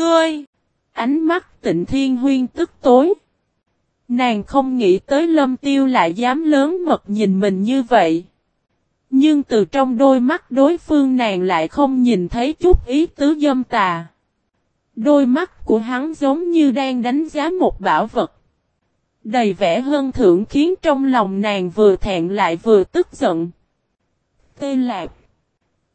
Ngươi! Ánh mắt tịnh thiên huyên tức tối. Nàng không nghĩ tới lâm tiêu lại dám lớn mật nhìn mình như vậy. Nhưng từ trong đôi mắt đối phương nàng lại không nhìn thấy chút ý tứ dâm tà. Đôi mắt của hắn giống như đang đánh giá một bảo vật. Đầy vẻ hơn thưởng khiến trong lòng nàng vừa thẹn lại vừa tức giận. Tê lạc.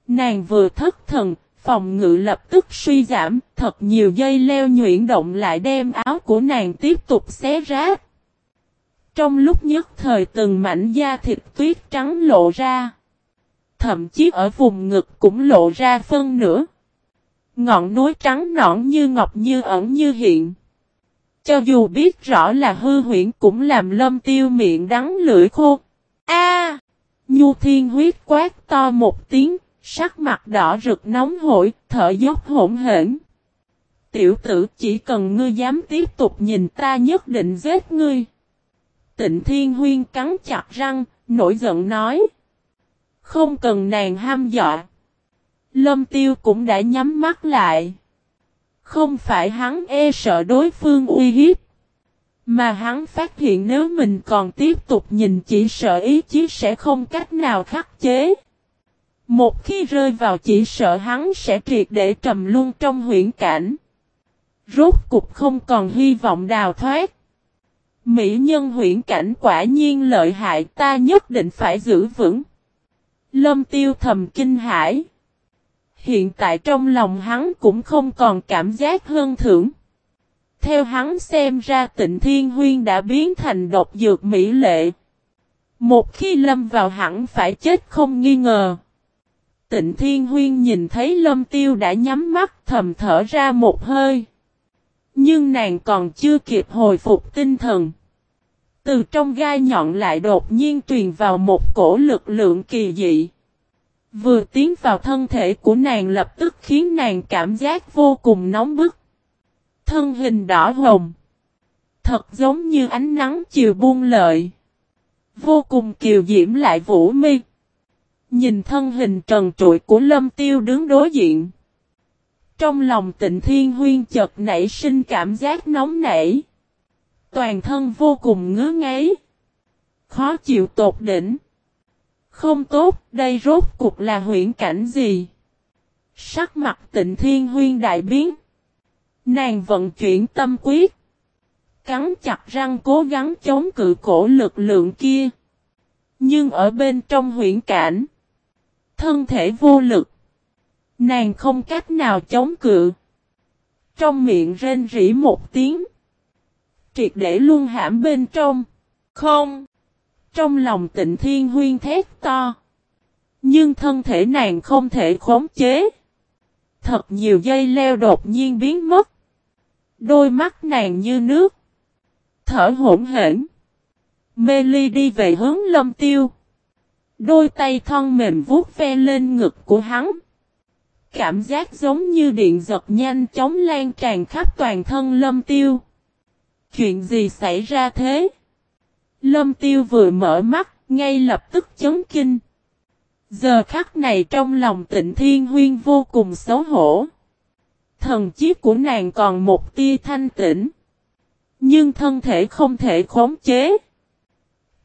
Nàng vừa thất thần, phòng ngự lập tức suy giảm, thật nhiều dây leo nhuyễn động lại đem áo của nàng tiếp tục xé rách. Trong lúc nhất thời từng mảnh da thịt tuyết trắng lộ ra. Thậm chí ở vùng ngực cũng lộ ra phân nữa. Ngọn núi trắng nõn như ngọc như ẩn như hiện. Cho dù biết rõ là hư huyễn cũng làm lâm tiêu miệng đắng lưỡi khô. A! Nhu thiên huyết quát to một tiếng, sắc mặt đỏ rực nóng hổi, thở dốc hỗn hển. Tiểu tử chỉ cần ngươi dám tiếp tục nhìn ta nhất định giết ngươi. Tịnh Thiên Huyên cắn chặt răng, nổi giận nói. Không cần nàng ham dọa. Lâm Tiêu cũng đã nhắm mắt lại. Không phải hắn e sợ đối phương uy hiếp. Mà hắn phát hiện nếu mình còn tiếp tục nhìn chỉ sợ ý chí sẽ không cách nào khắc chế. Một khi rơi vào chỉ sợ hắn sẽ triệt để trầm luôn trong huyễn cảnh. Rốt cục không còn hy vọng đào thoát. Mỹ nhân huyễn cảnh quả nhiên lợi hại, ta nhất định phải giữ vững. Lâm tiêu thầm kinh hãi. Hiện tại trong lòng hắn cũng không còn cảm giác hơn thưởng. Theo hắn xem ra tịnh thiên huyên đã biến thành độc dược mỹ lệ. Một khi lâm vào hẳn phải chết không nghi ngờ. Tịnh thiên huyên nhìn thấy lâm tiêu đã nhắm mắt thầm thở ra một hơi. Nhưng nàng còn chưa kịp hồi phục tinh thần. Từ trong gai nhọn lại đột nhiên truyền vào một cổ lực lượng kỳ dị. Vừa tiến vào thân thể của nàng lập tức khiến nàng cảm giác vô cùng nóng bức. Thân hình đỏ hồng. Thật giống như ánh nắng chiều buông lợi. Vô cùng kiều diễm lại vũ mi. Nhìn thân hình trần trụi của lâm tiêu đứng đối diện. Trong lòng tịnh thiên huyên chợt nảy sinh cảm giác nóng nảy. Toàn thân vô cùng ngứa ngáy. Khó chịu tột đỉnh. Không tốt, đây rốt cuộc là huyễn cảnh gì? Sắc mặt tịnh thiên huyên đại biến. Nàng vận chuyển tâm quyết. Cắn chặt răng cố gắng chống cự cổ lực lượng kia. Nhưng ở bên trong huyễn cảnh. Thân thể vô lực. Nàng không cách nào chống cự. Trong miệng rên rỉ một tiếng. Triệt để luôn hãm bên trong. Không. Trong lòng tịnh thiên huyên thét to. Nhưng thân thể nàng không thể khống chế. Thật nhiều dây leo đột nhiên biến mất. Đôi mắt nàng như nước. Thở hỗn hển. Mê ly đi về hướng lâm tiêu. Đôi tay thon mềm vuốt ve lên ngực của hắn. Cảm giác giống như điện giật nhanh chóng lan tràn khắp toàn thân lâm tiêu. Chuyện gì xảy ra thế? Lâm tiêu vừa mở mắt, ngay lập tức chấn kinh. Giờ khắc này trong lòng tịnh thiên huyên vô cùng xấu hổ. Thần chiếc của nàng còn một tia thanh tĩnh. Nhưng thân thể không thể khống chế.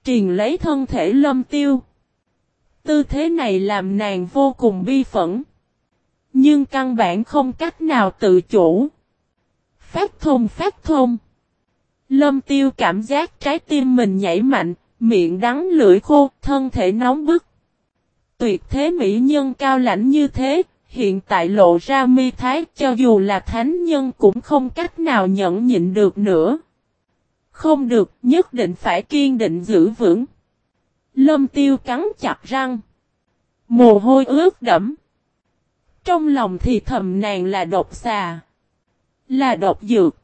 Triền lấy thân thể lâm tiêu. Tư thế này làm nàng vô cùng bi phẫn. Nhưng căn bản không cách nào tự chủ. Phát thông phát thông. Lâm tiêu cảm giác trái tim mình nhảy mạnh, miệng đắng lưỡi khô, thân thể nóng bức. Tuyệt thế mỹ nhân cao lãnh như thế, hiện tại lộ ra mi thái cho dù là thánh nhân cũng không cách nào nhẫn nhịn được nữa. Không được, nhất định phải kiên định giữ vững. Lâm tiêu cắn chặt răng. Mồ hôi ướt đẫm. Trong lòng thì thầm nàng là độc xà. Là độc dược.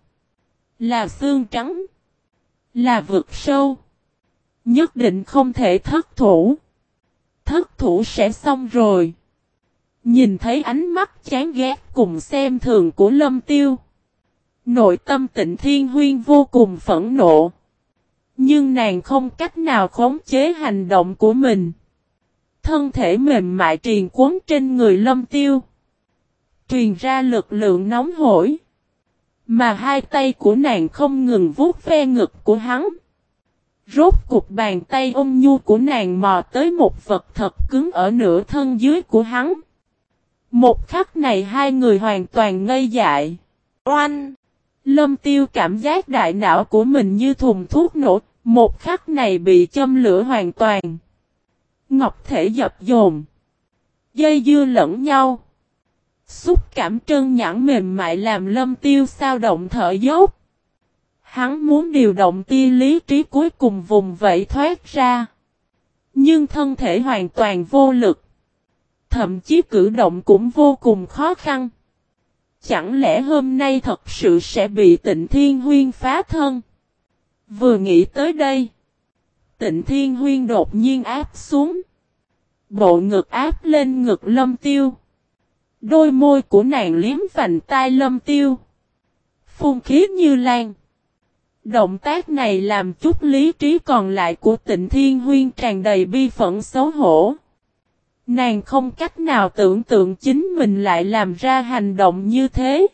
Là xương trắng. Là vực sâu. Nhất định không thể thất thủ. Thất thủ sẽ xong rồi. Nhìn thấy ánh mắt chán ghét cùng xem thường của lâm tiêu. Nội tâm tịnh thiên huyên vô cùng phẫn nộ. Nhưng nàng không cách nào khống chế hành động của mình. Thân thể mềm mại triền cuốn trên người lâm tiêu. Truyền ra lực lượng nóng hổi. Mà hai tay của nàng không ngừng vuốt ve ngực của hắn. Rốt cục bàn tay ôm nhu của nàng mò tới một vật thật cứng ở nửa thân dưới của hắn. Một khắc này hai người hoàn toàn ngây dại. Oanh! Lâm tiêu cảm giác đại não của mình như thùng thuốc nổ, một khắc này bị châm lửa hoàn toàn. Ngọc thể dập dồn. Dây dưa lẫn nhau. Xúc cảm trơn nhẵn mềm mại làm lâm tiêu sao động thở dốc. Hắn muốn điều động tia lý trí cuối cùng vùng vẫy thoát ra. Nhưng thân thể hoàn toàn vô lực. Thậm chí cử động cũng vô cùng khó khăn. Chẳng lẽ hôm nay thật sự sẽ bị tịnh thiên huyên phá thân? Vừa nghĩ tới đây. Tịnh thiên huyên đột nhiên áp xuống. Bộ ngực áp lên ngực lâm tiêu. Đôi môi của nàng liếm vành tai lâm tiêu. Phun khí như lan. Động tác này làm chút lý trí còn lại của tịnh thiên huyên tràn đầy bi phẫn xấu hổ. Nàng không cách nào tưởng tượng chính mình lại làm ra hành động như thế.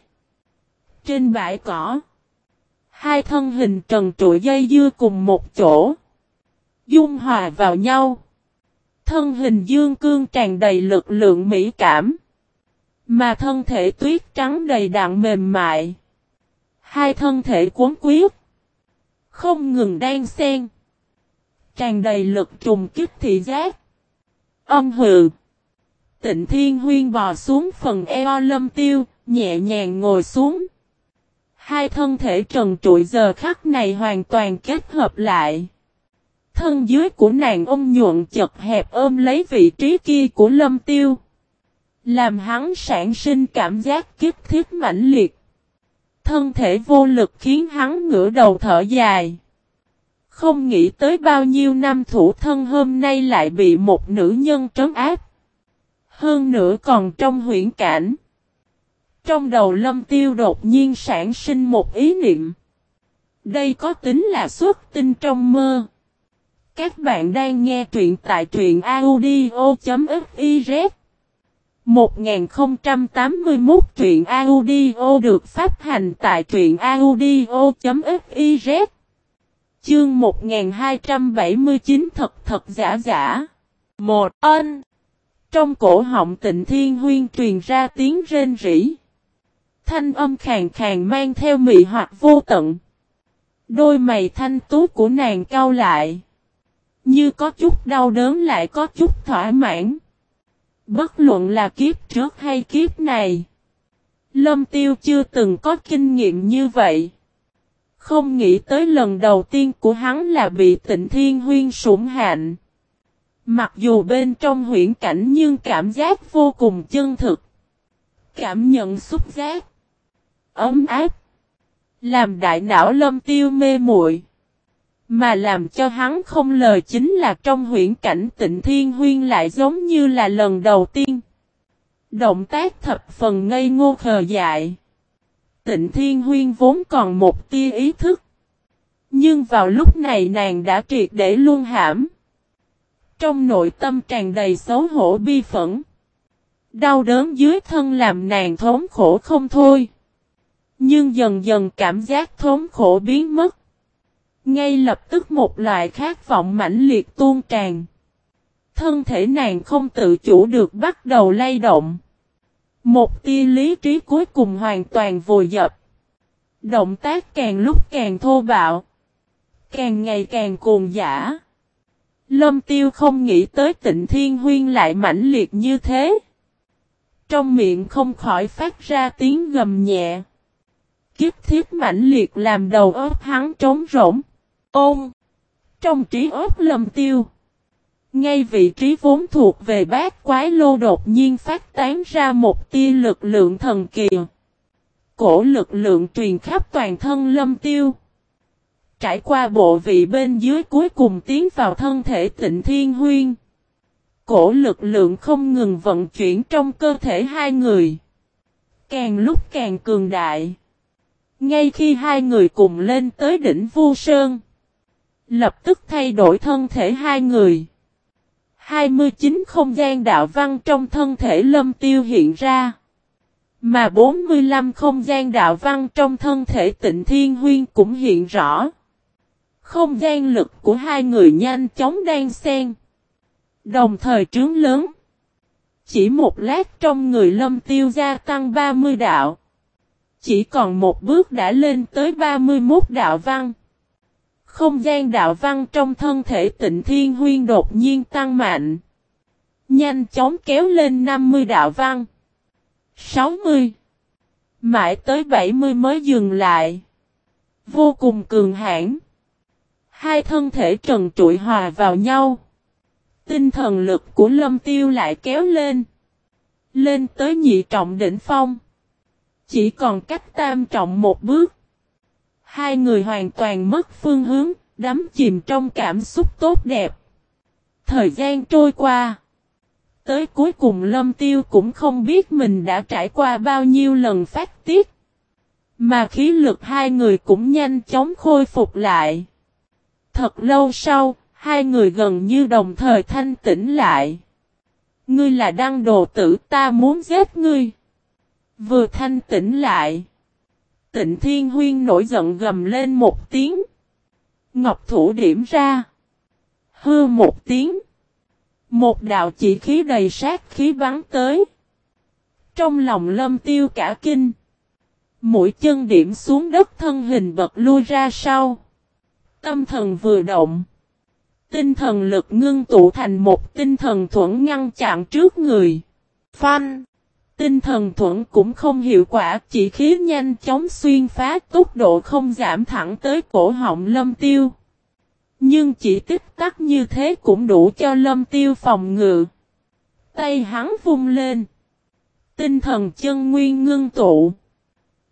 Trên bãi cỏ, hai thân hình trần trụi dây dưa cùng một chỗ. Dung hòa vào nhau. Thân hình dương cương tràn đầy lực lượng mỹ cảm. Mà thân thể tuyết trắng đầy đặn mềm mại. Hai thân thể cuốn quyết. Không ngừng đan xen. Tràn đầy lực trùng kích thị giác. Âm hừ. Tịnh Thiên Huyên bò xuống phần eo lâm tiêu, nhẹ nhàng ngồi xuống. Hai thân thể trần trụi giờ khắc này hoàn toàn kết hợp lại. Thân dưới của nàng ôm nhuận chật hẹp ôm lấy vị trí kia của lâm tiêu. Làm hắn sản sinh cảm giác kiếp thiết mãnh liệt. Thân thể vô lực khiến hắn ngửa đầu thở dài. Không nghĩ tới bao nhiêu năm thủ thân hôm nay lại bị một nữ nhân trấn áp. Hơn nữa còn trong huyễn cảnh. Trong đầu lâm tiêu đột nhiên sản sinh một ý niệm. Đây có tính là xuất tinh trong mơ. Các bạn đang nghe truyện tại truyện audio.fiz 1081 truyện audio được phát hành tại truyện audio.fiz Chương 1279 thật thật giả giả. Một, ân. Trong cổ họng tịnh thiên huyên truyền ra tiếng rên rỉ. Thanh âm khàn khàn mang theo mị hoặc vô tận. Đôi mày thanh tú của nàng cau lại. Như có chút đau đớn lại có chút thỏa mãn. Bất luận là kiếp trước hay kiếp này. Lâm tiêu chưa từng có kinh nghiệm như vậy. Không nghĩ tới lần đầu tiên của hắn là bị tịnh thiên huyên sủng hạnh. Mặc dù bên trong huyễn cảnh nhưng cảm giác vô cùng chân thực. Cảm nhận xúc giác. Ấm áp. Làm đại não lâm tiêu mê muội Mà làm cho hắn không lời chính là trong huyễn cảnh tịnh thiên huyên lại giống như là lần đầu tiên. Động tác thập phần ngây ngô khờ dại. Tịnh Thiên Huyên vốn còn một tia ý thức. Nhưng vào lúc này nàng đã triệt để luôn hãm. Trong nội tâm tràn đầy xấu hổ bi phẫn. Đau đớn dưới thân làm nàng thống khổ không thôi. Nhưng dần dần cảm giác thống khổ biến mất. Ngay lập tức một loại khát vọng mãnh liệt tuôn tràn. Thân thể nàng không tự chủ được bắt đầu lay động. Một tia lý trí cuối cùng hoàn toàn vùi dập. Động tác càng lúc càng thô bạo. Càng ngày càng cuồng giả. Lâm tiêu không nghĩ tới tịnh thiên huyên lại mãnh liệt như thế. Trong miệng không khỏi phát ra tiếng gầm nhẹ. Kiếp thiết mãnh liệt làm đầu óc hắn trống rỗng. Ôm. Trong trí óc lâm tiêu. Ngay vị trí vốn thuộc về bát quái lô đột nhiên phát tán ra một tia lực lượng thần kỳ. Cổ lực lượng truyền khắp toàn thân lâm tiêu. Trải qua bộ vị bên dưới cuối cùng tiến vào thân thể tịnh thiên huyên. Cổ lực lượng không ngừng vận chuyển trong cơ thể hai người. Càng lúc càng cường đại. Ngay khi hai người cùng lên tới đỉnh Vu Sơn. Lập tức thay đổi thân thể hai người. 29 không gian đạo văn trong thân thể lâm tiêu hiện ra. Mà 45 không gian đạo văn trong thân thể tịnh thiên huyên cũng hiện rõ. Không gian lực của hai người nhanh chóng đang xen. Đồng thời trướng lớn. Chỉ một lát trong người lâm tiêu gia tăng 30 đạo. Chỉ còn một bước đã lên tới 31 đạo văn. Không gian đạo văn trong thân thể tịnh thiên huyên đột nhiên tăng mạnh. Nhanh chóng kéo lên 50 đạo văn. 60. Mãi tới 70 mới dừng lại. Vô cùng cường hãn. Hai thân thể trần trụi hòa vào nhau. Tinh thần lực của lâm tiêu lại kéo lên. Lên tới nhị trọng đỉnh phong. Chỉ còn cách tam trọng một bước. Hai người hoàn toàn mất phương hướng, đắm chìm trong cảm xúc tốt đẹp. Thời gian trôi qua. Tới cuối cùng Lâm Tiêu cũng không biết mình đã trải qua bao nhiêu lần phát tiết. Mà khí lực hai người cũng nhanh chóng khôi phục lại. Thật lâu sau, hai người gần như đồng thời thanh tỉnh lại. Ngươi là đăng đồ tử ta muốn giết ngươi. Vừa thanh tỉnh lại. Tịnh Thiên Huyên nổi giận gầm lên một tiếng. Ngọc thủ điểm ra. Hư một tiếng. Một đạo chỉ khí đầy sát khí bắn tới. Trong lòng lâm tiêu cả kinh. Mũi chân điểm xuống đất thân hình bật lui ra sau. Tâm thần vừa động. Tinh thần lực ngưng tụ thành một tinh thần thuẫn ngăn chặn trước người. Phanh. Tinh thần thuẫn cũng không hiệu quả, chỉ khí nhanh chóng xuyên phá tốc độ không giảm thẳng tới cổ họng lâm tiêu. Nhưng chỉ tích tắc như thế cũng đủ cho lâm tiêu phòng ngự. Tay hắn vung lên. Tinh thần chân nguyên ngưng tụ.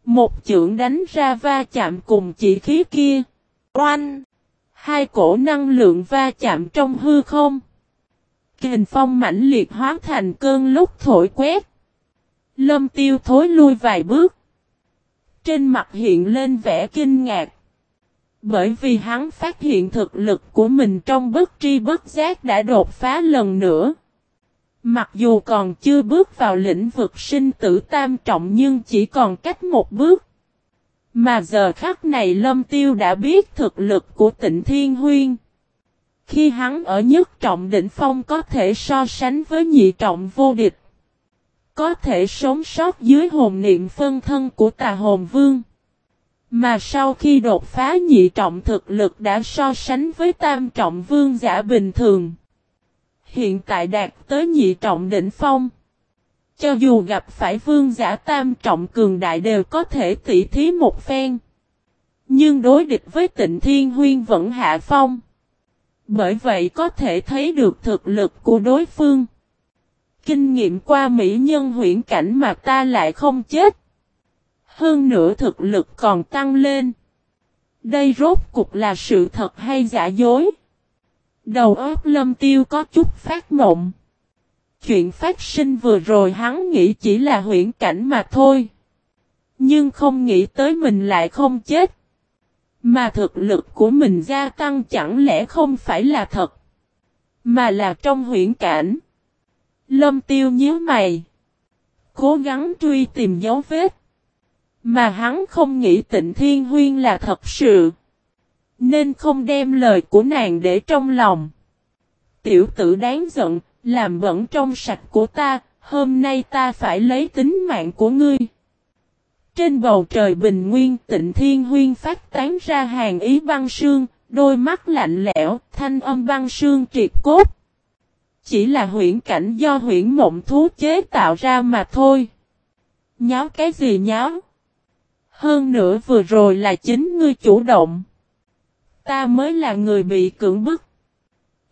Một chưởng đánh ra va chạm cùng chỉ khí kia. Oanh! Hai cổ năng lượng va chạm trong hư không. Kình phong mãnh liệt hóa thành cơn lúc thổi quét. Lâm tiêu thối lui vài bước. Trên mặt hiện lên vẻ kinh ngạc. Bởi vì hắn phát hiện thực lực của mình trong bất tri bất giác đã đột phá lần nữa. Mặc dù còn chưa bước vào lĩnh vực sinh tử tam trọng nhưng chỉ còn cách một bước. Mà giờ khắc này Lâm Tiêu đã biết thực lực của tịnh Thiên Huyên. Khi hắn ở nhất trọng đỉnh phong có thể so sánh với nhị trọng vô địch. Có thể sống sót dưới hồn niệm phân thân của tà hồn vương. Mà sau khi đột phá nhị trọng thực lực đã so sánh với tam trọng vương giả bình thường. Hiện tại đạt tới nhị trọng đỉnh phong. Cho dù gặp phải vương giả tam trọng cường đại đều có thể tỉ thí một phen. Nhưng đối địch với tịnh thiên huyên vẫn hạ phong. Bởi vậy có thể thấy được thực lực của đối phương. Kinh nghiệm qua mỹ nhân huyễn cảnh mà ta lại không chết. Hơn nữa thực lực còn tăng lên. Đây rốt cục là sự thật hay giả dối? Đầu óc lâm tiêu có chút phát mộng. Chuyện phát sinh vừa rồi hắn nghĩ chỉ là huyễn cảnh mà thôi. Nhưng không nghĩ tới mình lại không chết. Mà thực lực của mình gia tăng chẳng lẽ không phải là thật. Mà là trong huyễn cảnh. Lâm tiêu nhíu mày. Cố gắng truy tìm dấu vết. Mà hắn không nghĩ tịnh thiên huyên là thật sự. Nên không đem lời của nàng để trong lòng. Tiểu tử đáng giận, làm bẩn trong sạch của ta, hôm nay ta phải lấy tính mạng của ngươi. Trên bầu trời bình nguyên tịnh thiên huyên phát tán ra hàng ý băng sương, đôi mắt lạnh lẽo, thanh âm băng sương triệt cốt. Chỉ là huyễn cảnh do huyễn mộng thú chế tạo ra mà thôi. Nháo cái gì nháo? Hơn nữa vừa rồi là chính ngươi chủ động. Ta mới là người bị cưỡng bức.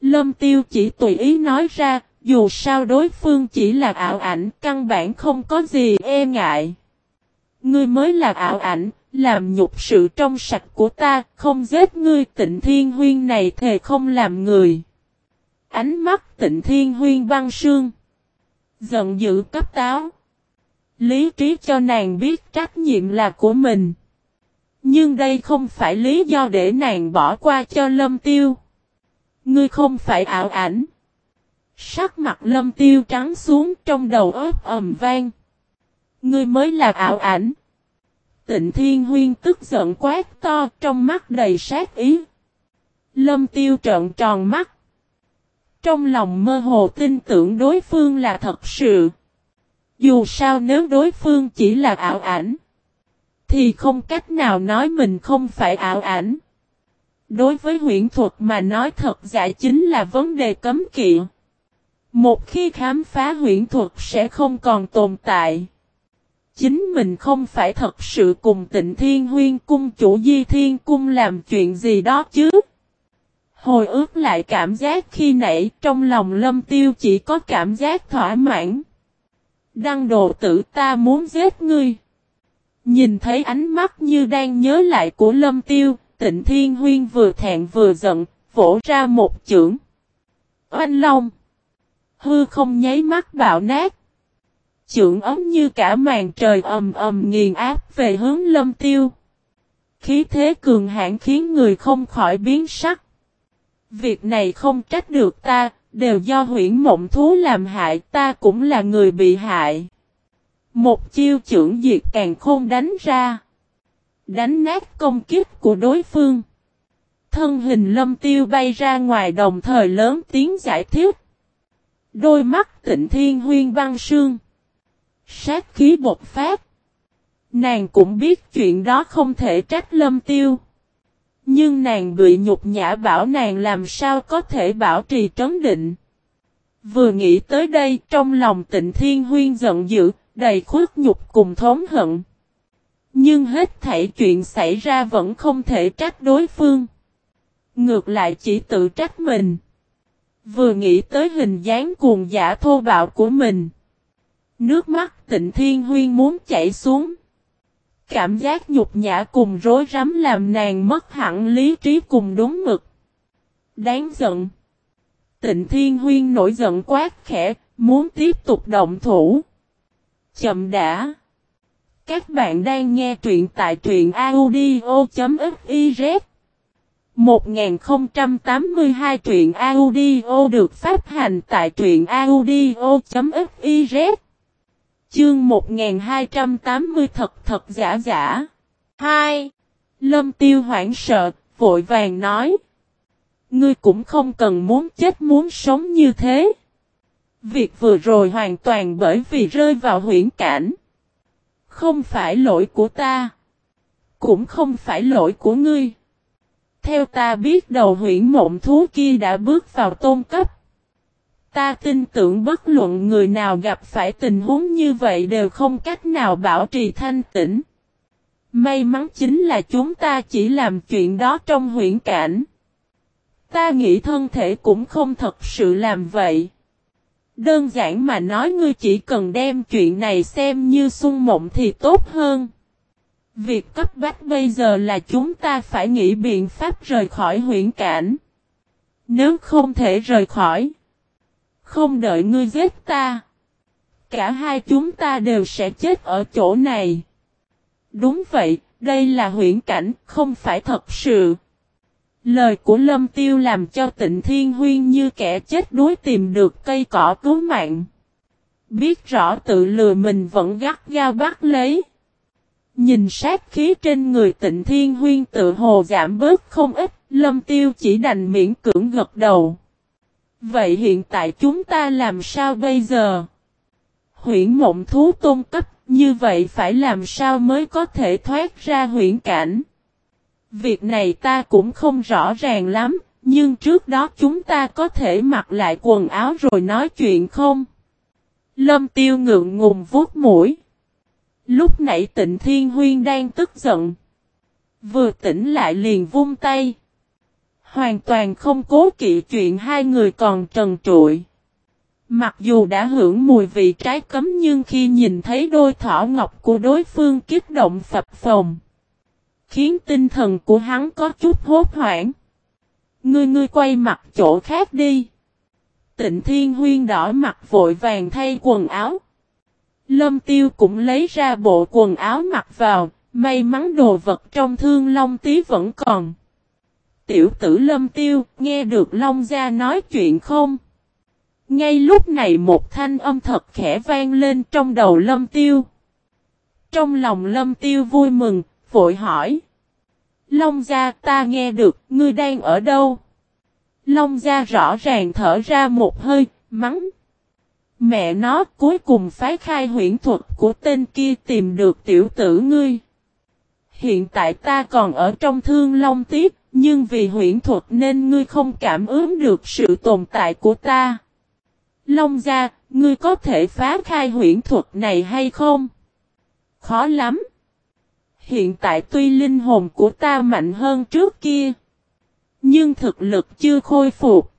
Lâm tiêu chỉ tùy ý nói ra, dù sao đối phương chỉ là ảo ảnh, căn bản không có gì e ngại. Ngươi mới là ảo ảnh, làm nhục sự trong sạch của ta, không giết ngươi tịnh thiên huyên này thề không làm người. Ánh mắt tịnh thiên huyên băng sương. Giận dữ cấp táo. Lý trí cho nàng biết trách nhiệm là của mình. Nhưng đây không phải lý do để nàng bỏ qua cho lâm tiêu. Ngươi không phải ảo ảnh. Sắc mặt lâm tiêu trắng xuống trong đầu ớt ầm vang. Ngươi mới là ảo ảnh. Tịnh Thiên Huyên tức giận quát to, trong mắt đầy sát ý. Lâm tiêu trợn tròn mắt. Trong lòng mơ hồ tin tưởng đối phương là thật sự. Dù sao nếu đối phương chỉ là ảo ảnh. Thì không cách nào nói mình không phải ảo ảnh. Đối với huyễn thuật mà nói thật giả chính là vấn đề cấm kỵ. Một khi khám phá huyễn thuật sẽ không còn tồn tại. Chính mình không phải thật sự cùng tịnh thiên huyên cung, chủ di thiên cung làm chuyện gì đó chứ. Hồi ước lại cảm giác khi nãy trong lòng lâm tiêu chỉ có cảm giác thỏa mãn. Đăng đồ tử ta muốn giết ngươi. Nhìn thấy ánh mắt như đang nhớ lại của lâm tiêu, tịnh thiên huyên vừa thẹn vừa giận, vỗ ra một chưởng. Oanh long. Hư không nháy mắt bạo nát. Chưởng ấm như cả màn trời ầm ầm nghiền áp về hướng lâm tiêu. Khí thế cường hãn khiến người không khỏi biến sắc. Việc này không trách được ta, đều do huyễn mộng thú làm hại ta cũng là người bị hại. Một chiêu trưởng diệt càng khôn đánh ra. Đánh nát công kích của đối phương. Thân hình lâm tiêu bay ra ngoài đồng thời lớn tiếng giải thích. Đôi mắt tịnh thiên huyên băng sương. Sát khí bột phát. Nàng cũng biết chuyện đó không thể trách lâm tiêu. Nhưng nàng bị nhục nhã bảo nàng làm sao có thể bảo trì trấn định. Vừa nghĩ tới đây trong lòng tịnh thiên huyên giận dữ, đầy khuất nhục cùng thống hận. Nhưng hết thảy chuyện xảy ra vẫn không thể trách đối phương. Ngược lại chỉ tự trách mình. Vừa nghĩ tới hình dáng cuồng giả thô bạo của mình. Nước mắt tịnh thiên huyên muốn chảy xuống. Cảm giác nhục nhã cùng rối rắm làm nàng mất hẳn lý trí cùng đúng mực. Đáng giận. Tịnh Thiên Huyên nổi giận quát khẽ, muốn tiếp tục động thủ. Chậm đã. Các bạn đang nghe truyện tại truyện audio.fiz 1082 truyện audio được phát hành tại truyện audio.fiz Chương 1280 thật thật giả giả 2. Lâm tiêu hoảng sợ, vội vàng nói Ngươi cũng không cần muốn chết muốn sống như thế. Việc vừa rồi hoàn toàn bởi vì rơi vào huyễn cảnh. Không phải lỗi của ta. Cũng không phải lỗi của ngươi. Theo ta biết đầu huyễn mộng thú kia đã bước vào tôn cấp. Ta tin tưởng bất luận người nào gặp phải tình huống như vậy đều không cách nào bảo trì thanh tĩnh. May mắn chính là chúng ta chỉ làm chuyện đó trong huyễn cảnh. Ta nghĩ thân thể cũng không thật sự làm vậy. Đơn giản mà nói ngươi chỉ cần đem chuyện này xem như sung mộng thì tốt hơn. Việc cấp bách bây giờ là chúng ta phải nghĩ biện pháp rời khỏi huyễn cảnh. Nếu không thể rời khỏi. Không đợi ngươi giết ta. Cả hai chúng ta đều sẽ chết ở chỗ này. Đúng vậy, đây là huyễn cảnh, không phải thật sự. Lời của Lâm Tiêu làm cho tịnh Thiên Huyên như kẻ chết đuối tìm được cây cỏ cứu mạng. Biết rõ tự lừa mình vẫn gắt gao bắt lấy. Nhìn sát khí trên người tịnh Thiên Huyên tự hồ giảm bớt không ít, Lâm Tiêu chỉ đành miễn cưỡng gật đầu. Vậy hiện tại chúng ta làm sao bây giờ? Huyển mộng thú tôn cấp, như vậy phải làm sao mới có thể thoát ra huyển cảnh? Việc này ta cũng không rõ ràng lắm, nhưng trước đó chúng ta có thể mặc lại quần áo rồi nói chuyện không? Lâm tiêu ngượng ngùng vuốt mũi. Lúc nãy tịnh thiên huyên đang tức giận. Vừa tỉnh lại liền vung tay. Hoàn toàn không cố kỵ chuyện hai người còn trần trụi. Mặc dù đã hưởng mùi vị trái cấm nhưng khi nhìn thấy đôi thỏ ngọc của đối phương kích động phập phồng khiến tinh thần của hắn có chút hốt hoảng. Ngươi ngươi quay mặt chỗ khác đi. Tịnh Thiên Huyên đỏ mặt vội vàng thay quần áo. Lâm Tiêu cũng lấy ra bộ quần áo mặc vào, may mắn đồ vật trong thương Long Tí vẫn còn. Tiểu tử Lâm Tiêu, nghe được Long Gia nói chuyện không? Ngay lúc này một thanh âm thật khẽ vang lên trong đầu Lâm Tiêu. Trong lòng lâm tiêu vui mừng, vội hỏi. Long gia ta nghe được, ngươi đang ở đâu? Long gia rõ ràng thở ra một hơi, mắng. Mẹ nó cuối cùng phái khai huyễn thuật của tên kia tìm được tiểu tử ngươi. Hiện tại ta còn ở trong thương long tiếp, nhưng vì huyễn thuật nên ngươi không cảm ứng được sự tồn tại của ta. Long gia, ngươi có thể phá khai huyễn thuật này hay không? Khó lắm. Hiện tại tuy linh hồn của ta mạnh hơn trước kia. Nhưng thực lực chưa khôi phục.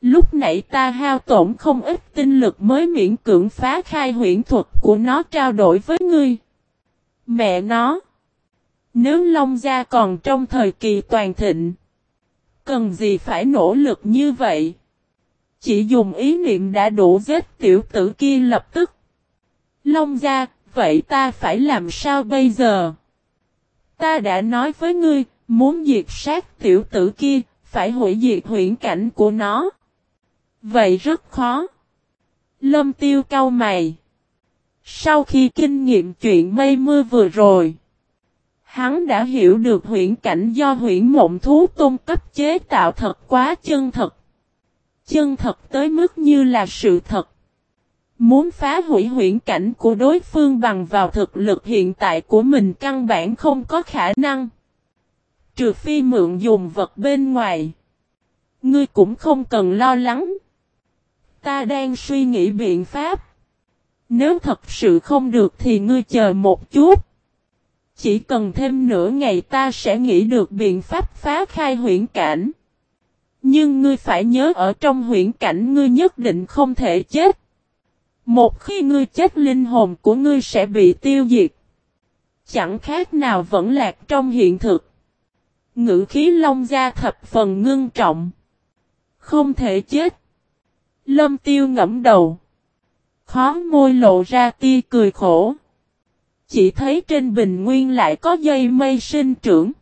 Lúc nãy ta hao tổn không ít tinh lực mới miễn cưỡng phá khai huyễn thuật của nó trao đổi với ngươi. Mẹ nó. Nếu Long Gia còn trong thời kỳ toàn thịnh. Cần gì phải nỗ lực như vậy? Chỉ dùng ý niệm đã đủ giết tiểu tử kia lập tức. Long Gia, vậy ta phải làm sao bây giờ? Ta đã nói với ngươi, muốn diệt sát tiểu tử kia, phải hủy diệt huyễn cảnh của nó. Vậy rất khó. Lâm tiêu cau mày. Sau khi kinh nghiệm chuyện mây mưa vừa rồi, hắn đã hiểu được huyễn cảnh do huyễn mộng thú tôn cấp chế tạo thật quá chân thật. Chân thật tới mức như là sự thật. Muốn phá hủy huyễn cảnh của đối phương bằng vào thực lực hiện tại của mình căn bản không có khả năng. Trừ phi mượn dùng vật bên ngoài. Ngươi cũng không cần lo lắng. Ta đang suy nghĩ biện pháp. Nếu thật sự không được thì ngươi chờ một chút. Chỉ cần thêm nửa ngày ta sẽ nghĩ được biện pháp phá khai huyễn cảnh. Nhưng ngươi phải nhớ ở trong huyễn cảnh ngươi nhất định không thể chết. Một khi ngươi chết linh hồn của ngươi sẽ bị tiêu diệt. Chẳng khác nào vẫn lạc trong hiện thực. Ngữ khí long gia thập phần ngưng trọng. Không thể chết. Lâm tiêu ngẫm đầu. Khó môi lộ ra tia cười khổ. Chỉ thấy trên bình nguyên lại có dây mây sinh trưởng.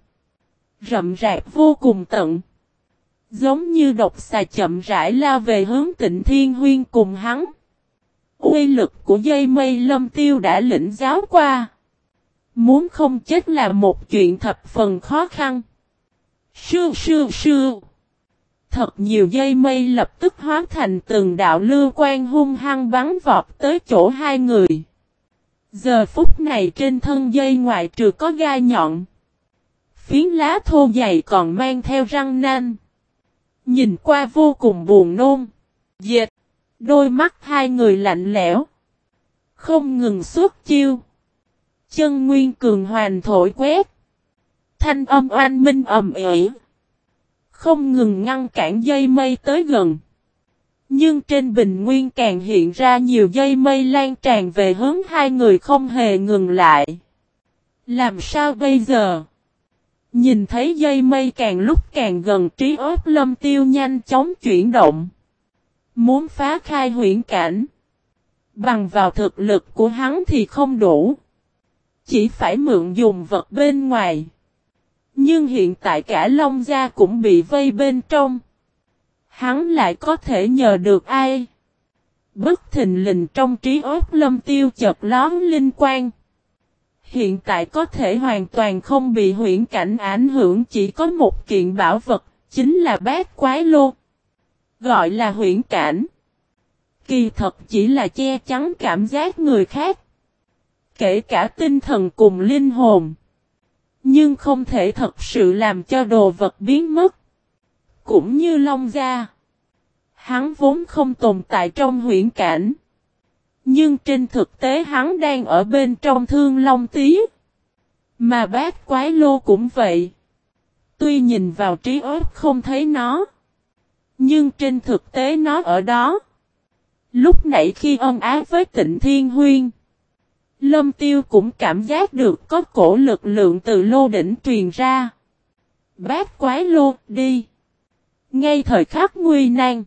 Rậm rạp vô cùng tận. Giống như độc xà chậm rãi lao về hướng tịnh thiên huyên cùng hắn. Uy lực của dây mây lâm tiêu đã lĩnh giáo qua. Muốn không chết là một chuyện thập phần khó khăn. Sư sư sư. Thật nhiều dây mây lập tức hóa thành từng đạo lưu quan hung hăng bắn vọt tới chỗ hai người. Giờ phút này trên thân dây ngoại trừ có gai nhọn. Phiến lá thô dày còn mang theo răng nanh. Nhìn qua vô cùng buồn nôn. Dệt. Đôi mắt hai người lạnh lẽo. Không ngừng suốt chiêu. Chân nguyên cường hoàn thổi quét. Thanh âm oanh minh ầm ỉ. Không ngừng ngăn cản dây mây tới gần. Nhưng trên bình nguyên càng hiện ra nhiều dây mây lan tràn về hướng hai người không hề ngừng lại. Làm sao bây giờ? Nhìn thấy dây mây càng lúc càng gần, trí óc lâm tiêu nhanh chóng chuyển động. Muốn phá khai huyễn cảnh. Bằng vào thực lực của hắn thì không đủ. Chỉ phải mượn dùng vật bên ngoài. Nhưng hiện tại cả Long Gia cũng bị vây bên trong. Hắn lại có thể nhờ được ai? Bất thình lình trong trí óc lâm tiêu chợt lón linh quan. Hiện tại có thể hoàn toàn không bị huyễn cảnh ảnh hưởng chỉ có một kiện bảo vật, chính là bát quái lô. Gọi là huyễn cảnh. Kỳ thật chỉ là che chắn cảm giác người khác. Kể cả tinh thần cùng linh hồn. Nhưng không thể thật sự làm cho đồ vật biến mất. Cũng như Long Gia. Hắn vốn không tồn tại trong huyễn cảnh. Nhưng trên thực tế hắn đang ở bên trong thương Long Tí. Mà bác quái lô cũng vậy. Tuy nhìn vào trí ớt không thấy nó. Nhưng trên thực tế nó ở đó. Lúc nãy khi ân ái với tịnh Thiên Huyên. Lâm Tiêu cũng cảm giác được có cổ lực lượng từ lô đỉnh truyền ra. Bác quái lô, đi. Ngay thời khắc nguy nan.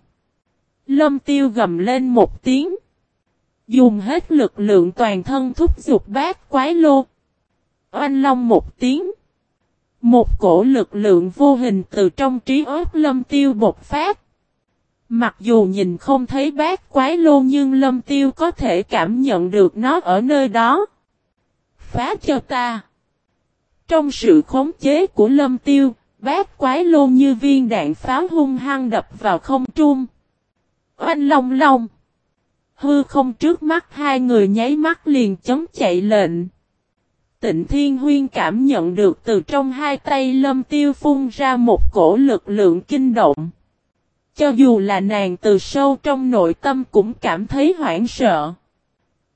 Lâm Tiêu gầm lên một tiếng. Dùng hết lực lượng toàn thân thúc giục bát quái lô. Oanh long một tiếng. Một cổ lực lượng vô hình từ trong trí óc lâm tiêu bộc phát. Mặc dù nhìn không thấy bát quái lô nhưng lâm tiêu có thể cảm nhận được nó ở nơi đó. phá cho ta. Trong sự khống chế của lâm tiêu, bát quái lô như viên đạn pháo hung hăng đập vào không trung. Oanh long long. Hư không trước mắt hai người nháy mắt liền chống chạy lệnh. Tịnh Thiên Huyên cảm nhận được từ trong hai tay lâm tiêu phun ra một cổ lực lượng kinh động. Cho dù là nàng từ sâu trong nội tâm cũng cảm thấy hoảng sợ.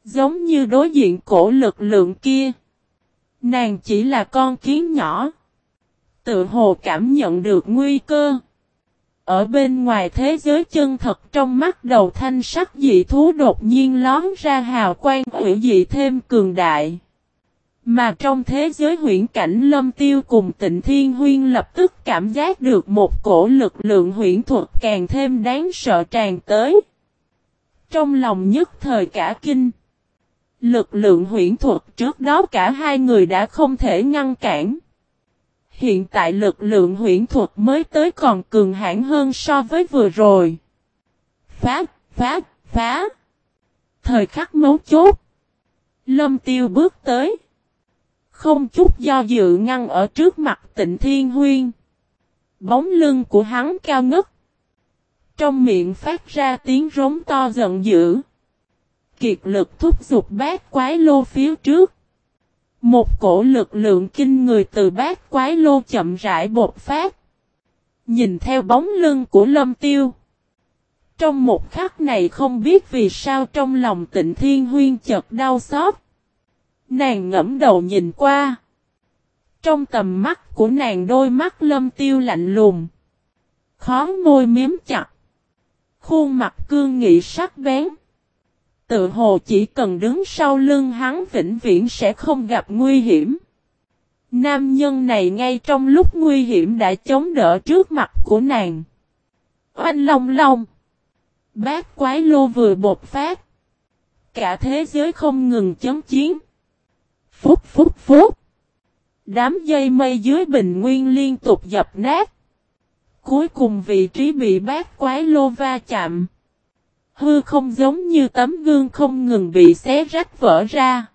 Giống như đối diện cổ lực lượng kia. Nàng chỉ là con kiến nhỏ. Tự hồ cảm nhận được nguy cơ. Ở bên ngoài thế giới chân thật trong mắt đầu thanh sắc dị thú đột nhiên lón ra hào quang hữu dị thêm cường đại. Mà trong thế giới huyễn cảnh lâm tiêu cùng tịnh thiên huyên lập tức cảm giác được một cổ lực lượng huyễn thuật càng thêm đáng sợ tràn tới. Trong lòng nhất thời cả kinh. Lực lượng huyễn thuật trước đó cả hai người đã không thể ngăn cản. Hiện tại lực lượng huyễn thuật mới tới còn cường hãn hơn so với vừa rồi. Phá, phá, phá. Thời khắc mấu chốt. Lâm tiêu bước tới. Không chút do dự ngăn ở trước mặt tịnh thiên huyên. Bóng lưng của hắn cao ngất. Trong miệng phát ra tiếng rống to giận dữ. Kiệt lực thúc giục bát quái lô phía trước. Một cổ lực lượng kinh người từ bát quái lô chậm rãi bột phát. Nhìn theo bóng lưng của lâm tiêu. Trong một khắc này không biết vì sao trong lòng tịnh thiên huyên chợt đau xót. Nàng ngẫm đầu nhìn qua. Trong tầm mắt của nàng đôi mắt lâm tiêu lạnh lùng. Khó môi miếm chặt. Khuôn mặt cương nghị sắc bén. Tự hồ chỉ cần đứng sau lưng hắn vĩnh viễn sẽ không gặp nguy hiểm. Nam nhân này ngay trong lúc nguy hiểm đã chống đỡ trước mặt của nàng. Oanh long long. Bát quái lô vừa bột phát. Cả thế giới không ngừng chống chiến. Phúc phúc phúc. Đám dây mây dưới bình nguyên liên tục dập nát. Cuối cùng vị trí bị bát quái lô va chạm. Hư không giống như tấm gương không ngừng bị xé rách vỡ ra.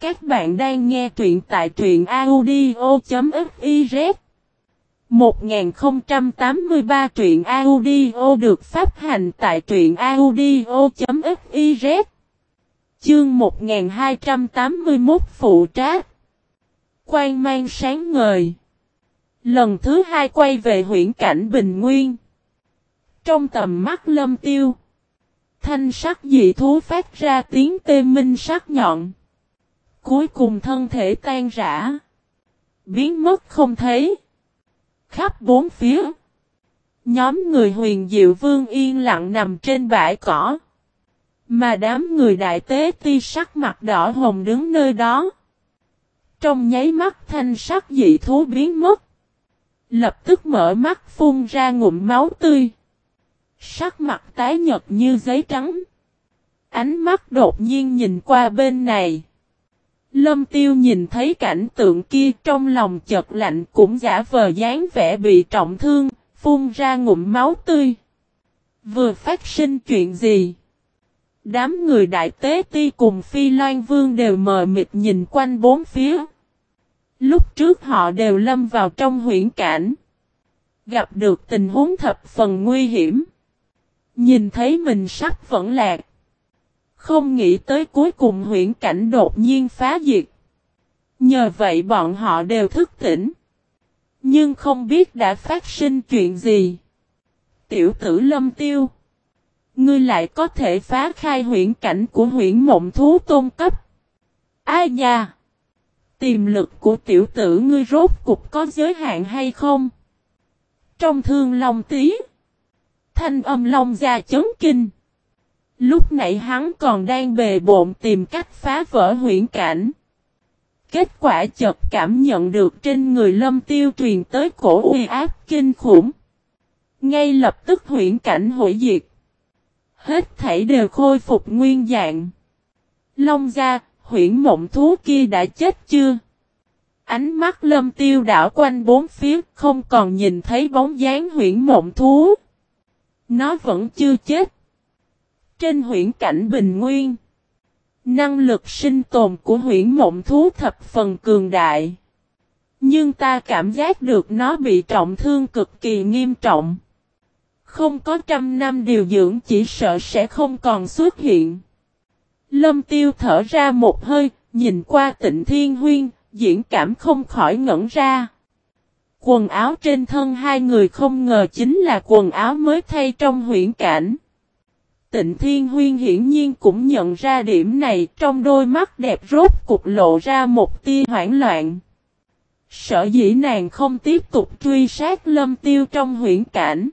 Các bạn đang nghe truyện tại truyện audio.fiz 1083 truyện audio được phát hành tại truyện audio.fiz Chương 1281 phụ trách. Quang mang sáng ngời. Lần thứ hai quay về huyện cảnh Bình Nguyên. Trong tầm mắt lâm tiêu Thanh sắc dị thú phát ra tiếng tê minh sắc nhọn. Cuối cùng thân thể tan rã. Biến mất không thấy. Khắp bốn phía. Nhóm người huyền diệu vương yên lặng nằm trên bãi cỏ. Mà đám người đại tế ti sắc mặt đỏ hồng đứng nơi đó. Trong nháy mắt thanh sắc dị thú biến mất. Lập tức mở mắt phun ra ngụm máu tươi. Sắc mặt tái nhật như giấy trắng. Ánh mắt đột nhiên nhìn qua bên này. Lâm tiêu nhìn thấy cảnh tượng kia trong lòng chợt lạnh cũng giả vờ dáng vẻ bị trọng thương, phun ra ngụm máu tươi. Vừa phát sinh chuyện gì? Đám người đại tế ti cùng Phi Loan Vương đều mờ mịt nhìn quanh bốn phía. Lúc trước họ đều lâm vào trong huyễn cảnh. Gặp được tình huống thập phần nguy hiểm. Nhìn thấy mình sắp vẫn lạc. Không nghĩ tới cuối cùng huyện cảnh đột nhiên phá diệt. Nhờ vậy bọn họ đều thức tỉnh. Nhưng không biết đã phát sinh chuyện gì. Tiểu tử lâm tiêu. Ngươi lại có thể phá khai huyện cảnh của huyện mộng thú tôn cấp. Ai nha? Tiềm lực của tiểu tử ngươi rốt cục có giới hạn hay không? Trong thương lòng tiếng thanh âm long ra chấn kinh. Lúc nãy hắn còn đang bề bộn tìm cách phá vỡ huyễn cảnh. Kết quả chợt cảm nhận được trên người lâm tiêu truyền tới cổ uy áp kinh khủng. Ngay lập tức huyễn cảnh hủy diệt. Hết thảy đều khôi phục nguyên dạng. Long ra, huyễn mộng thú kia đã chết chưa? Ánh mắt lâm tiêu đảo quanh bốn phía không còn nhìn thấy bóng dáng huyễn mộng thú. Nó vẫn chưa chết. Trên huyện cảnh Bình Nguyên. Năng lực sinh tồn của huyễn mộng thú thập phần cường đại. Nhưng ta cảm giác được nó bị trọng thương cực kỳ nghiêm trọng. Không có trăm năm điều dưỡng chỉ sợ sẽ không còn xuất hiện. Lâm tiêu thở ra một hơi, nhìn qua tịnh thiên huyên, diễn cảm không khỏi ngẩn ra. Quần áo trên thân hai người không ngờ chính là quần áo mới thay trong huyễn cảnh. Tịnh Thiên Huyên hiển nhiên cũng nhận ra điểm này, trong đôi mắt đẹp rốt cục lộ ra một tia hoảng loạn. Sở dĩ nàng không tiếp tục truy sát lâm tiêu trong huyễn cảnh.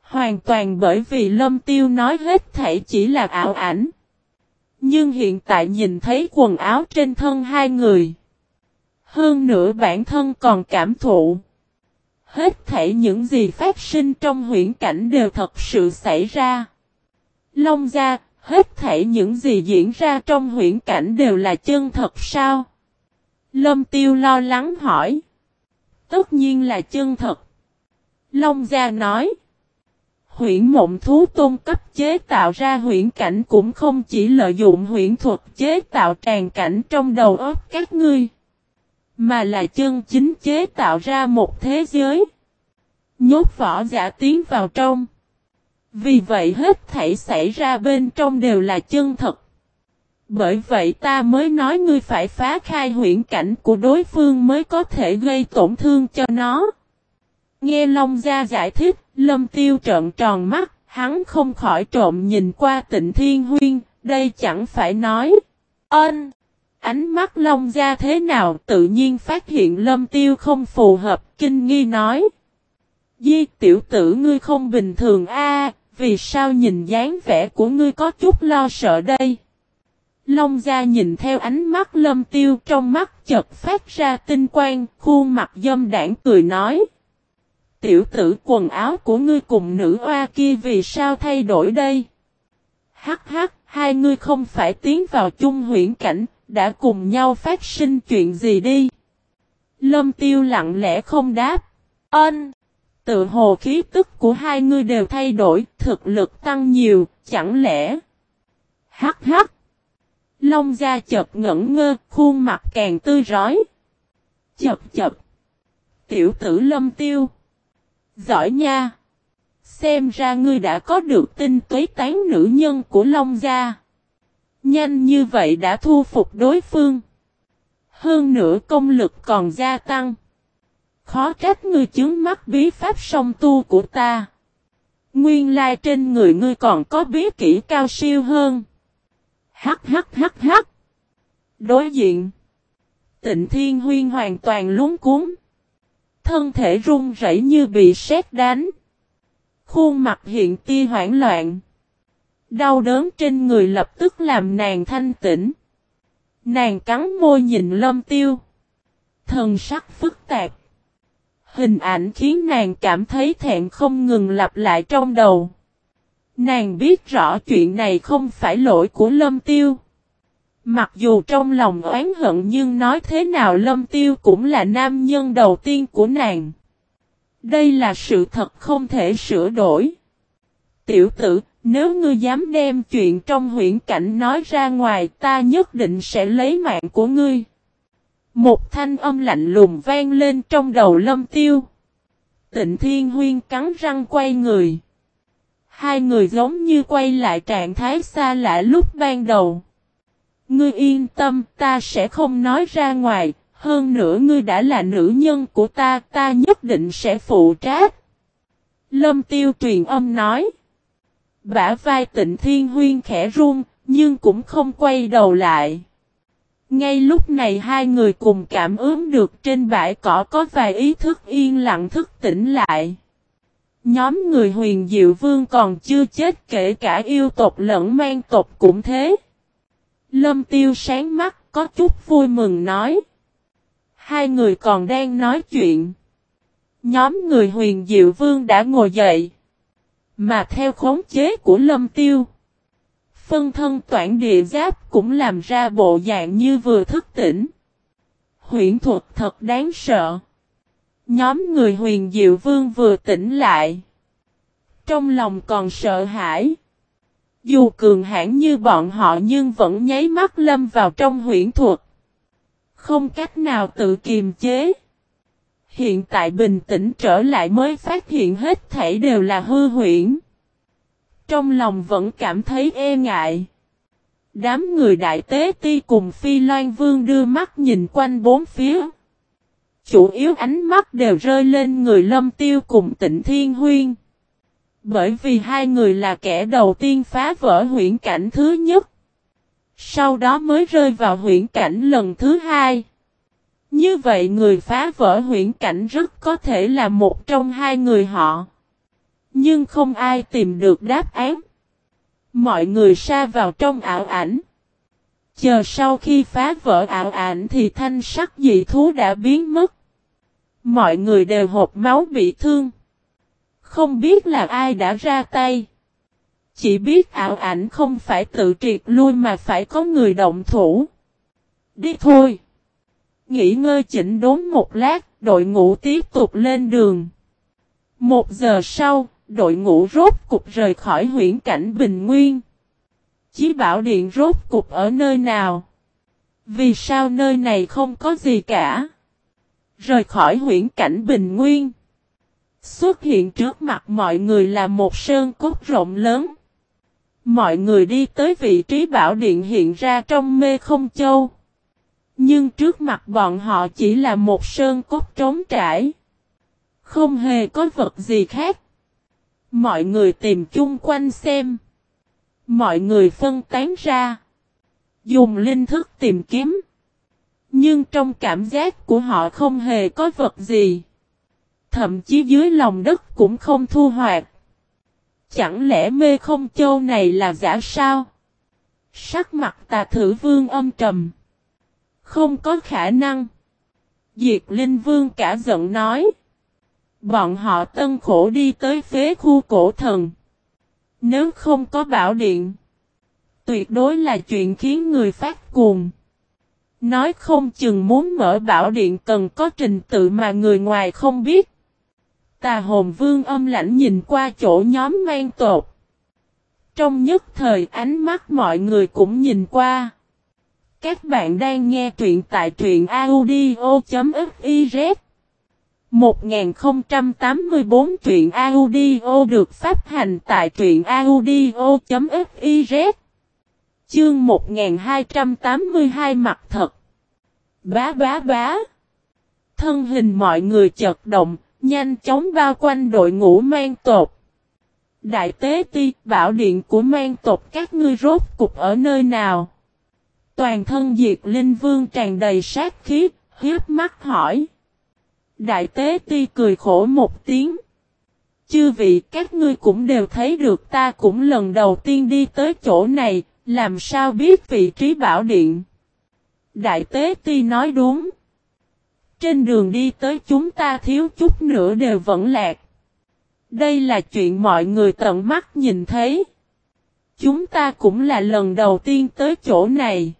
Hoàn toàn bởi vì lâm tiêu nói hết thảy chỉ là ảo ảnh. Nhưng hiện tại nhìn thấy quần áo trên thân hai người. Hơn nữa bản thân còn cảm thụ. Hết thảy những gì phát sinh trong huyễn cảnh đều thật sự xảy ra. Long gia, hết thảy những gì diễn ra trong huyễn cảnh đều là chân thật sao? Lâm tiêu lo lắng hỏi. Tất nhiên là chân thật. Long gia nói. Huyễn mộng thú tôn cấp chế tạo ra huyễn cảnh cũng không chỉ lợi dụng huyễn thuật chế tạo tràn cảnh trong đầu óc các ngươi. Mà là chân chính chế tạo ra một thế giới. Nhốt võ giả tiến vào trong. Vì vậy hết thảy xảy ra bên trong đều là chân thật. Bởi vậy ta mới nói ngươi phải phá khai huyễn cảnh của đối phương mới có thể gây tổn thương cho nó. Nghe Long Gia giải thích, Lâm Tiêu trợn tròn mắt, hắn không khỏi trộm nhìn qua tịnh Thiên Huyên, đây chẳng phải nói. Ân! Ánh mắt Long Gia thế nào tự nhiên phát hiện Lâm Tiêu không phù hợp, kinh nghi nói. Di tiểu tử ngươi không bình thường a vì sao nhìn dáng vẻ của ngươi có chút lo sợ đây? Long gia nhìn theo ánh mắt lâm tiêu trong mắt chợt phát ra tinh quang, khuôn mặt dâm đảng cười nói. Tiểu tử quần áo của ngươi cùng nữ oa kia vì sao thay đổi đây? Hắc hắc, hai ngươi không phải tiến vào chung huyễn cảnh, đã cùng nhau phát sinh chuyện gì đi? Lâm tiêu lặng lẽ không đáp. Ân! Tự hồ khí tức của hai ngươi đều thay đổi, thực lực tăng nhiều, chẳng lẽ? Hắc hắc! Long gia chợt ngẩn ngơ, khuôn mặt càng tươi rói. Chập chập! Tiểu tử lâm tiêu! Giỏi nha! Xem ra ngươi đã có được tinh tuế tán nữ nhân của Long gia. Nhanh như vậy đã thu phục đối phương. Hơn nữa công lực còn gia tăng. Khó trách ngươi chứng mắt bí pháp song tu của ta. Nguyên lai trên người ngươi còn có bí kỹ cao siêu hơn. Hắc hắc hắc hắc. Đối diện. Tịnh Thiên Huyên hoàn toàn lúng cuốn. Thân thể run rẩy như bị sét đánh. Khuôn mặt hiện tia hoảng loạn. Đau đớn trên người lập tức làm nàng thanh tĩnh. Nàng cắn môi nhìn lâm tiêu. Thần sắc phức tạp. Hình ảnh khiến nàng cảm thấy thẹn không ngừng lặp lại trong đầu. Nàng biết rõ chuyện này không phải lỗi của Lâm Tiêu. Mặc dù trong lòng oán hận nhưng nói thế nào Lâm Tiêu cũng là nam nhân đầu tiên của nàng. Đây là sự thật không thể sửa đổi. Tiểu tử, nếu ngươi dám đem chuyện trong huyện cảnh nói ra ngoài ta nhất định sẽ lấy mạng của ngươi. Một thanh âm lạnh lùng vang lên trong đầu lâm tiêu. Tịnh Thiên Huyên cắn răng quay người. Hai người giống như quay lại trạng thái xa lạ lúc ban đầu. Ngươi yên tâm, ta sẽ không nói ra ngoài, hơn nữa ngươi đã là nữ nhân của ta, ta nhất định sẽ phụ trách. Lâm Tiêu truyền âm nói. Bả vai tịnh Thiên Huyên khẽ run, nhưng cũng không quay đầu lại. Ngay lúc này hai người cùng cảm ứng được trên bãi cỏ có vài ý thức yên lặng thức tỉnh lại. Nhóm người huyền diệu vương còn chưa chết kể cả yêu tộc lẫn mang tộc cũng thế. Lâm tiêu sáng mắt có chút vui mừng nói. Hai người còn đang nói chuyện. Nhóm người huyền diệu vương đã ngồi dậy. Mà theo khống chế của lâm tiêu. Phân thân toản địa giáp cũng làm ra bộ dạng như vừa thức tỉnh. Huyễn thuật thật đáng sợ. Nhóm người huyền diệu vương vừa tỉnh lại. Trong lòng còn sợ hãi. Dù cường hãn như bọn họ nhưng vẫn nháy mắt lâm vào trong huyễn thuật. Không cách nào tự kiềm chế. Hiện tại bình tĩnh trở lại mới phát hiện hết thảy đều là hư huyễn. Trong lòng vẫn cảm thấy e ngại. Đám người đại tế ti cùng Phi Loan Vương đưa mắt nhìn quanh bốn phía. Chủ yếu ánh mắt đều rơi lên người lâm tiêu cùng tịnh thiên huyên. Bởi vì hai người là kẻ đầu tiên phá vỡ huyễn cảnh thứ nhất. Sau đó mới rơi vào huyễn cảnh lần thứ hai. Như vậy người phá vỡ huyễn cảnh rất có thể là một trong hai người họ. Nhưng không ai tìm được đáp án. Mọi người xa vào trong ảo ảnh. Chờ sau khi phá vỡ ảo ảnh thì thanh sắc dị thú đã biến mất. Mọi người đều hộp máu bị thương. Không biết là ai đã ra tay. Chỉ biết ảo ảnh không phải tự triệt lui mà phải có người động thủ. Đi thôi. Nghỉ ngơi chỉnh đốn một lát, đội ngũ tiếp tục lên đường. Một giờ sau, đội ngũ rốt cục rời khỏi huyện cảnh Bình Nguyên. Chí bảo điện rốt cục ở nơi nào? Vì sao nơi này không có gì cả? Rời khỏi huyện cảnh Bình Nguyên. Xuất hiện trước mặt mọi người là một sơn cốt rộng lớn. Mọi người đi tới vị trí bảo điện hiện ra trong mê không châu. Nhưng trước mặt bọn họ chỉ là một sơn cốt trống trải. Không hề có vật gì khác. Mọi người tìm chung quanh xem. Mọi người phân tán ra. Dùng linh thức tìm kiếm. Nhưng trong cảm giác của họ không hề có vật gì. Thậm chí dưới lòng đất cũng không thu hoạch. Chẳng lẽ mê không châu này là giả sao? Sắc mặt tà thử vương âm trầm. Không có khả năng. Diệt Linh Vương cả giận nói. Bọn họ tân khổ đi tới phế khu cổ thần. Nếu không có bảo điện. Tuyệt đối là chuyện khiến người phát cuồng. Nói không chừng muốn mở bảo điện cần có trình tự mà người ngoài không biết. Tà hồn vương âm lãnh nhìn qua chỗ nhóm mang tột. Trong nhất thời ánh mắt mọi người cũng nhìn qua. Các bạn đang nghe truyện tại truyện audio.fiz 1084 truyện audio được phát hành tại truyện audio.fiz Chương 1282 mặt thật Bá bá bá Thân hình mọi người chật động, nhanh chóng bao quanh đội ngũ mang tột. Đại tế ti, bảo điện của mang tộc các ngươi rốt cục ở nơi nào? Toàn thân diệt linh vương tràn đầy sát khí, hiếp mắt hỏi. Đại tế ti cười khổ một tiếng. Chư vị các ngươi cũng đều thấy được ta cũng lần đầu tiên đi tới chỗ này, làm sao biết vị trí bảo điện. Đại tế ti nói đúng. Trên đường đi tới chúng ta thiếu chút nữa đều vẫn lạc. Đây là chuyện mọi người tận mắt nhìn thấy. Chúng ta cũng là lần đầu tiên tới chỗ này.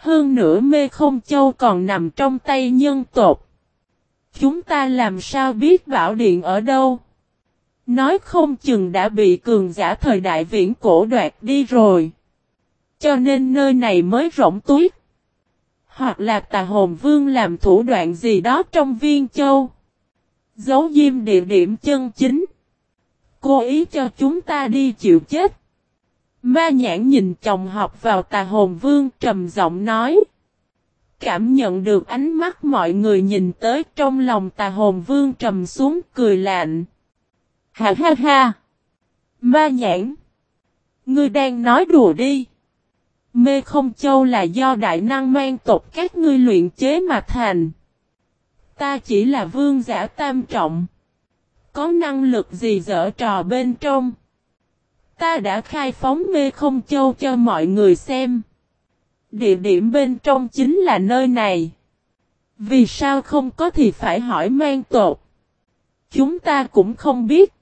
Hơn nữa mê không châu còn nằm trong tay nhân tộc. Chúng ta làm sao biết bảo điện ở đâu? Nói không chừng đã bị cường giả thời đại viễn cổ đoạt đi rồi. Cho nên nơi này mới rỗng tuyết. Hoặc là tà hồn vương làm thủ đoạn gì đó trong viên châu. Giấu diêm địa điểm chân chính. Cố ý cho chúng ta đi chịu chết. Ma nhãn nhìn chồng học vào tà hồn vương trầm giọng nói. Cảm nhận được ánh mắt mọi người nhìn tới trong lòng tà hồn vương trầm xuống cười lạnh. Ha ha ha! Ma nhãn! Ngươi đang nói đùa đi. Mê không châu là do đại năng mang tộc các ngươi luyện chế mà thành. Ta chỉ là vương giả tam trọng. Có năng lực gì dở trò bên trong. Ta đã khai phóng mê không châu cho mọi người xem. Địa điểm bên trong chính là nơi này. Vì sao không có thì phải hỏi mang tột. Chúng ta cũng không biết.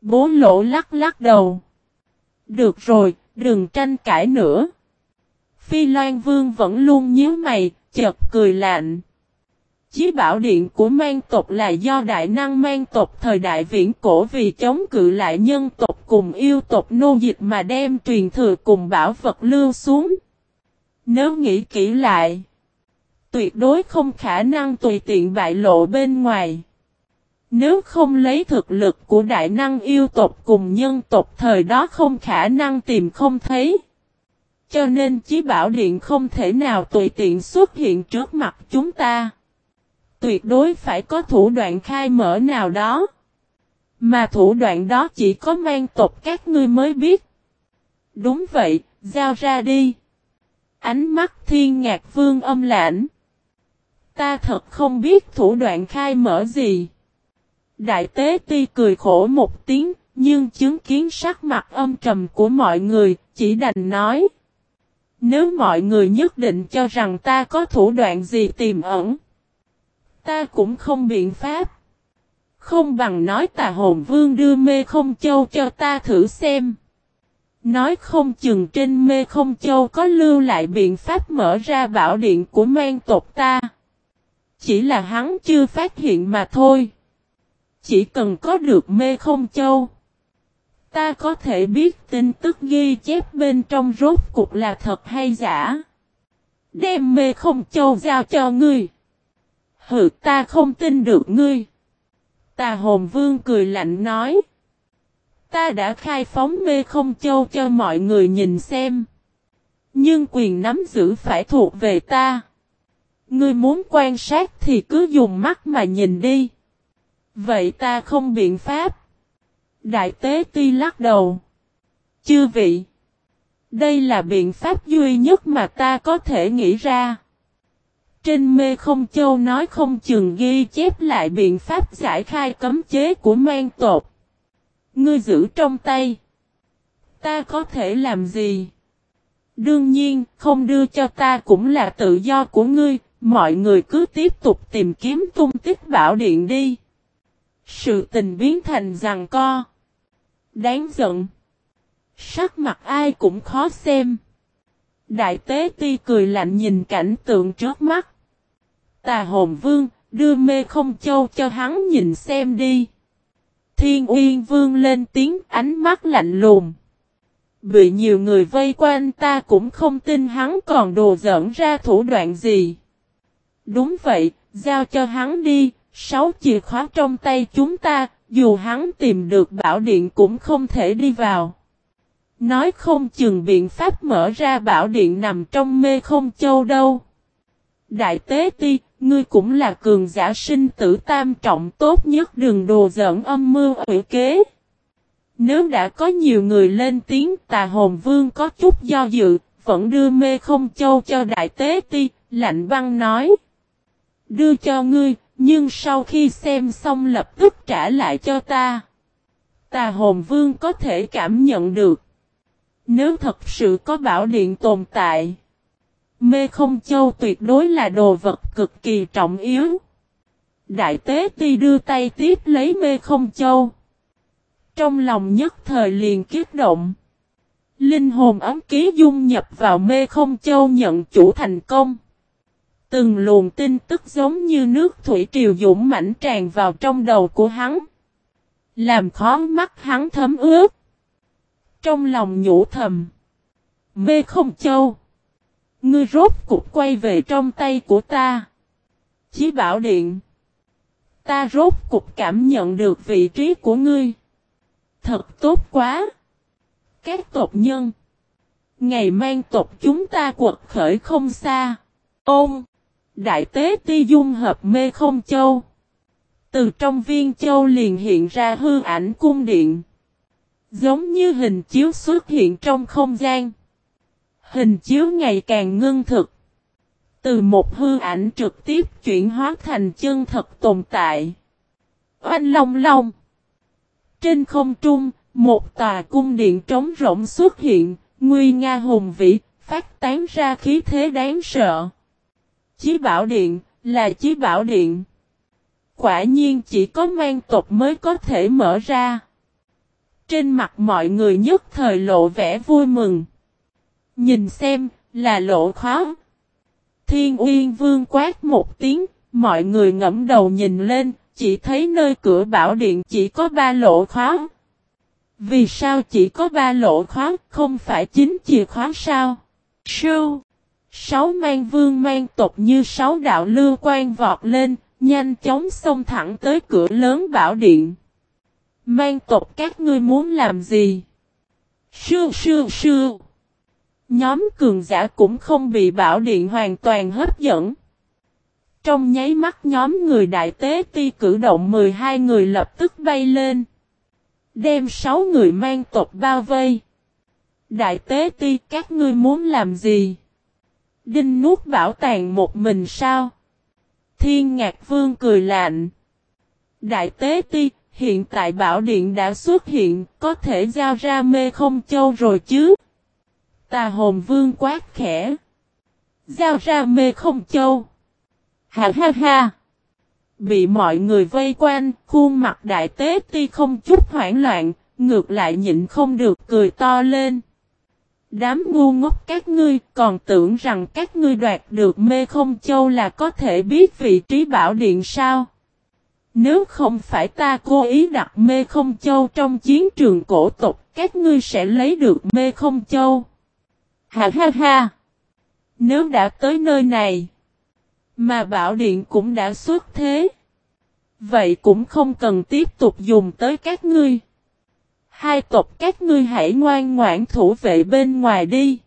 Bố lỗ lắc lắc đầu. Được rồi, đừng tranh cãi nữa. Phi Loan Vương vẫn luôn nhíu mày, chợt cười lạnh. Chí bảo điện của mang tộc là do đại năng mang tộc thời đại viễn cổ vì chống cự lại nhân tộc cùng yêu tộc nô dịch mà đem truyền thừa cùng bảo vật lưu xuống. Nếu nghĩ kỹ lại, tuyệt đối không khả năng tùy tiện bại lộ bên ngoài. Nếu không lấy thực lực của đại năng yêu tộc cùng nhân tộc thời đó không khả năng tìm không thấy. Cho nên chí bảo điện không thể nào tùy tiện xuất hiện trước mặt chúng ta. Tuyệt đối phải có thủ đoạn khai mở nào đó. Mà thủ đoạn đó chỉ có mang tộc các ngươi mới biết. Đúng vậy, giao ra đi. Ánh mắt thiên ngạc vương âm lãnh. Ta thật không biết thủ đoạn khai mở gì. Đại tế ti cười khổ một tiếng, nhưng chứng kiến sắc mặt âm trầm của mọi người, chỉ đành nói. Nếu mọi người nhất định cho rằng ta có thủ đoạn gì tiềm ẩn, ta cũng không biện pháp. Không bằng nói tà hồn vương đưa mê không châu cho ta thử xem. Nói không chừng trên mê không châu có lưu lại biện pháp mở ra bảo điện của mang tộc ta. Chỉ là hắn chưa phát hiện mà thôi. Chỉ cần có được mê không châu. Ta có thể biết tin tức ghi chép bên trong rốt cục là thật hay giả. Đem mê không châu giao cho ngươi. Hừ ta không tin được ngươi. Tà hồn vương cười lạnh nói. Ta đã khai phóng mê không châu cho mọi người nhìn xem. Nhưng quyền nắm giữ phải thuộc về ta. Ngươi muốn quan sát thì cứ dùng mắt mà nhìn đi. Vậy ta không biện pháp. Đại tế ti lắc đầu. Chư vị. Đây là biện pháp duy nhất mà ta có thể nghĩ ra. Trên mê không châu nói không chừng ghi chép lại biện pháp giải khai cấm chế của mang tột. Ngươi giữ trong tay. Ta có thể làm gì? Đương nhiên, không đưa cho ta cũng là tự do của ngươi, mọi người cứ tiếp tục tìm kiếm tung tích bảo điện đi. Sự tình biến thành rằng co. Đáng giận. Sắc mặt ai cũng khó xem. Đại tế ti cười lạnh nhìn cảnh tượng trước mắt. Tà hồn vương, đưa mê không châu cho hắn nhìn xem đi. Thiên uyên vương lên tiếng ánh mắt lạnh lùng. Bị nhiều người vây quanh ta cũng không tin hắn còn đồ giỡn ra thủ đoạn gì. Đúng vậy, giao cho hắn đi, sáu chìa khóa trong tay chúng ta, dù hắn tìm được bảo điện cũng không thể đi vào. Nói không chừng biện pháp mở ra bảo điện nằm trong mê không châu đâu. Đại tế ti, ngươi cũng là cường giả sinh tử tam trọng tốt nhất đừng đồ giỡn âm mưu ủy kế. Nếu đã có nhiều người lên tiếng tà hồn vương có chút do dự, vẫn đưa mê không châu cho đại tế ti, lạnh băng nói. Đưa cho ngươi, nhưng sau khi xem xong lập tức trả lại cho ta. Tà hồn vương có thể cảm nhận được. Nếu thật sự có bảo điện tồn tại. Mê không châu tuyệt đối là đồ vật cực kỳ trọng yếu. Đại tế ti đưa tay tiếp lấy mê không châu. Trong lòng nhất thời liền kiết động. Linh hồn ấm ký dung nhập vào mê không châu nhận chủ thành công. Từng luồng tin tức giống như nước thủy triều dũng mãnh tràn vào trong đầu của hắn. Làm khó mắt hắn thấm ướt. Trong lòng nhủ thầm. Mê không châu. Ngươi rốt cục quay về trong tay của ta. Chí bảo điện. Ta rốt cục cảm nhận được vị trí của ngươi. Thật tốt quá. Các tộc nhân. Ngày mang tộc chúng ta quật khởi không xa. Ôm. Đại tế ti dung hợp mê không châu. Từ trong viên châu liền hiện ra hư ảnh cung điện. Giống như hình chiếu xuất hiện trong không gian. Hình chiếu ngày càng ngưng thực. Từ một hư ảnh trực tiếp chuyển hóa thành chân thật tồn tại. Oanh long long. Trên không trung, một tòa cung điện trống rỗng xuất hiện, nguy nga hùng vĩ, phát tán ra khí thế đáng sợ. Chí bảo điện, là chí bảo điện. Quả nhiên chỉ có mang tộc mới có thể mở ra. Trên mặt mọi người nhất thời lộ vẻ vui mừng. Nhìn xem, là lộ khó. Thiên Uyên Vương quát một tiếng, mọi người ngẫm đầu nhìn lên, chỉ thấy nơi cửa bảo điện chỉ có ba lỗ khóa. Vì sao chỉ có ba lỗ khóa, không phải chính chìa khóa sao? sư Sáu mang vương mang tộc như sáu đạo lưu quan vọt lên, nhanh chóng xông thẳng tới cửa lớn bảo điện. Mang tộc các ngươi muốn làm gì? sư sư sư Nhóm cường giả cũng không bị bảo điện hoàn toàn hấp dẫn. Trong nháy mắt nhóm người đại tế ti cử động 12 người lập tức bay lên. Đem 6 người mang tộc bao vây. Đại tế ti các ngươi muốn làm gì? Đinh nuốt bảo tàng một mình sao? Thiên ngạc vương cười lạnh. Đại tế ti, hiện tại bảo điện đã xuất hiện, có thể giao ra mê không châu rồi chứ? Tà hồn vương quát khẽ. Giao ra mê không châu. Ha ha ha. Bị mọi người vây quanh, khuôn mặt đại tế ti không chút hoảng loạn, ngược lại nhịn không được cười to lên. Đám ngu ngốc các ngươi còn tưởng rằng các ngươi đoạt được mê không châu là có thể biết vị trí bảo điện sao? Nếu không phải ta cố ý đặt mê không châu trong chiến trường cổ tộc, các ngươi sẽ lấy được mê không châu. Ha ha ha! Nếu đã tới nơi này, mà bảo điện cũng đã xuất thế. Vậy cũng không cần tiếp tục dùng tới các ngươi. Hai tộc các ngươi hãy ngoan ngoãn thủ vệ bên ngoài đi.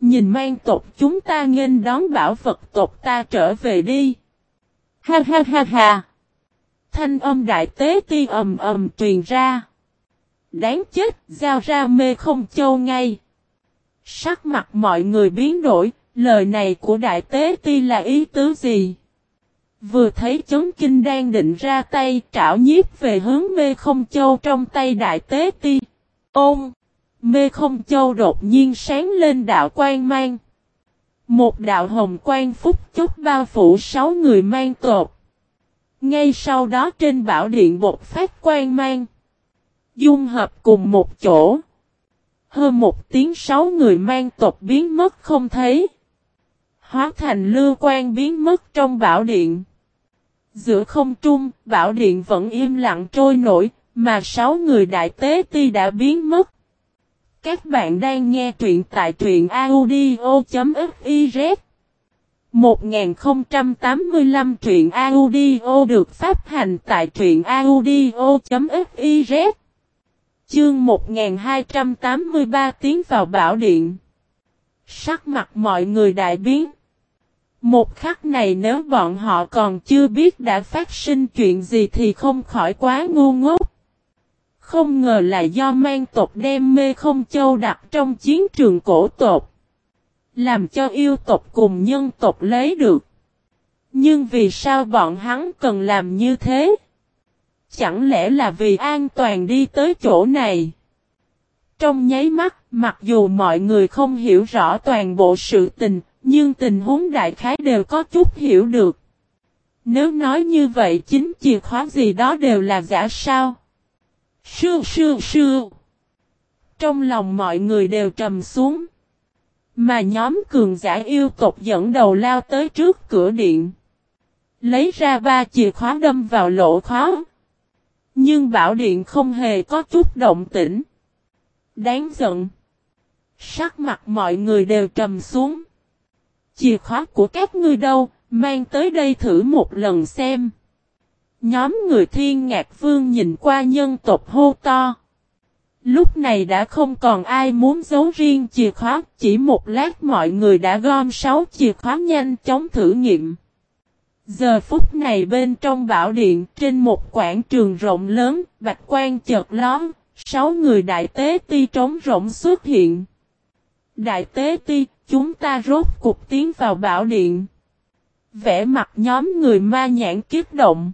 Nhìn mang tộc chúng ta nghênh đón bảo vật tộc ta trở về đi. Ha ha ha ha. Thanh âm đại tế ti ầm ầm truyền ra. Đáng chết, giao ra mê không châu ngay. Sắc mặt mọi người biến đổi, lời này của đại tế ti là ý tứ gì? Vừa thấy chấn kinh đang định ra tay trảo nhiếp về hướng mê không châu trong tay đại tế ti. Ôm! Mê không châu đột nhiên sáng lên đạo quan mang. Một đạo hồng quan phúc chốc bao phủ sáu người mang tột. Ngay sau đó trên bảo điện bột phát quan mang. Dung hợp cùng một chỗ. Hơn một tiếng sáu người mang tộc biến mất không thấy. Hóa thành lưu quan biến mất trong bảo điện. Giữa không trung, bảo điện vẫn im lặng trôi nổi, mà sáu người đại tế ti đã biến mất. Các bạn đang nghe truyện tại truyện audio.fiz 1085 truyện audio được phát hành tại truyện audio.fiz Chương 1283 tiến vào bảo điện. Sắc mặt mọi người đại biến. Một khắc này nếu bọn họ còn chưa biết đã phát sinh chuyện gì thì không khỏi quá ngu ngốc. Không ngờ là do mang tộc đem mê không châu đặt trong chiến trường cổ tộc. Làm cho yêu tộc cùng nhân tộc lấy được. Nhưng vì sao bọn hắn cần làm như thế? Chẳng lẽ là vì an toàn đi tới chỗ này? Trong nháy mắt, mặc dù mọi người không hiểu rõ toàn bộ sự tình, nhưng tình huống đại khái đều có chút hiểu được. Nếu nói như vậy chính chìa khóa gì đó đều là giả sao? Sư sư sư. Trong lòng mọi người đều trầm xuống. Mà nhóm cường giả yêu tộc dẫn đầu lao tới trước cửa điện. Lấy ra ba chìa khóa đâm vào lỗ khóa. Nhưng bảo điện không hề có chút động tĩnh. Đáng giận. Sắc mặt mọi người đều trầm xuống. Chìa khóa của các ngươi đâu, mang tới đây thử một lần xem. Nhóm người thiên ngạc vương nhìn qua nhân tộc hô to. Lúc này đã không còn ai muốn giấu riêng chìa khóa, chỉ một lát mọi người đã gom sáu chìa khóa nhanh chóng thử nghiệm. Giờ phút này bên trong bảo điện trên một quảng trường rộng lớn, bạch quan chợt lón, sáu người đại tế ti trống rộng xuất hiện. Đại tế ti, chúng ta rốt cục tiến vào bảo điện. Vẽ mặt nhóm người ma nhãn kiếp động.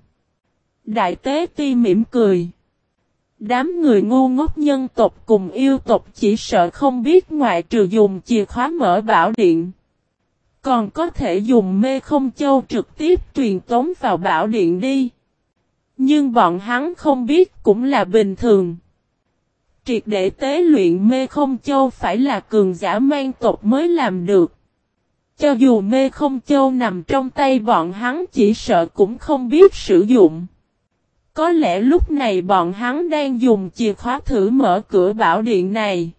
Đại tế ti mỉm cười. Đám người ngu ngốc nhân tộc cùng yêu tộc chỉ sợ không biết ngoại trừ dùng chìa khóa mở bảo điện. Còn có thể dùng mê không châu trực tiếp truyền tống vào bảo điện đi. Nhưng bọn hắn không biết cũng là bình thường. Triệt để tế luyện mê không châu phải là cường giả mang tộc mới làm được. Cho dù mê không châu nằm trong tay bọn hắn chỉ sợ cũng không biết sử dụng. Có lẽ lúc này bọn hắn đang dùng chìa khóa thử mở cửa bảo điện này.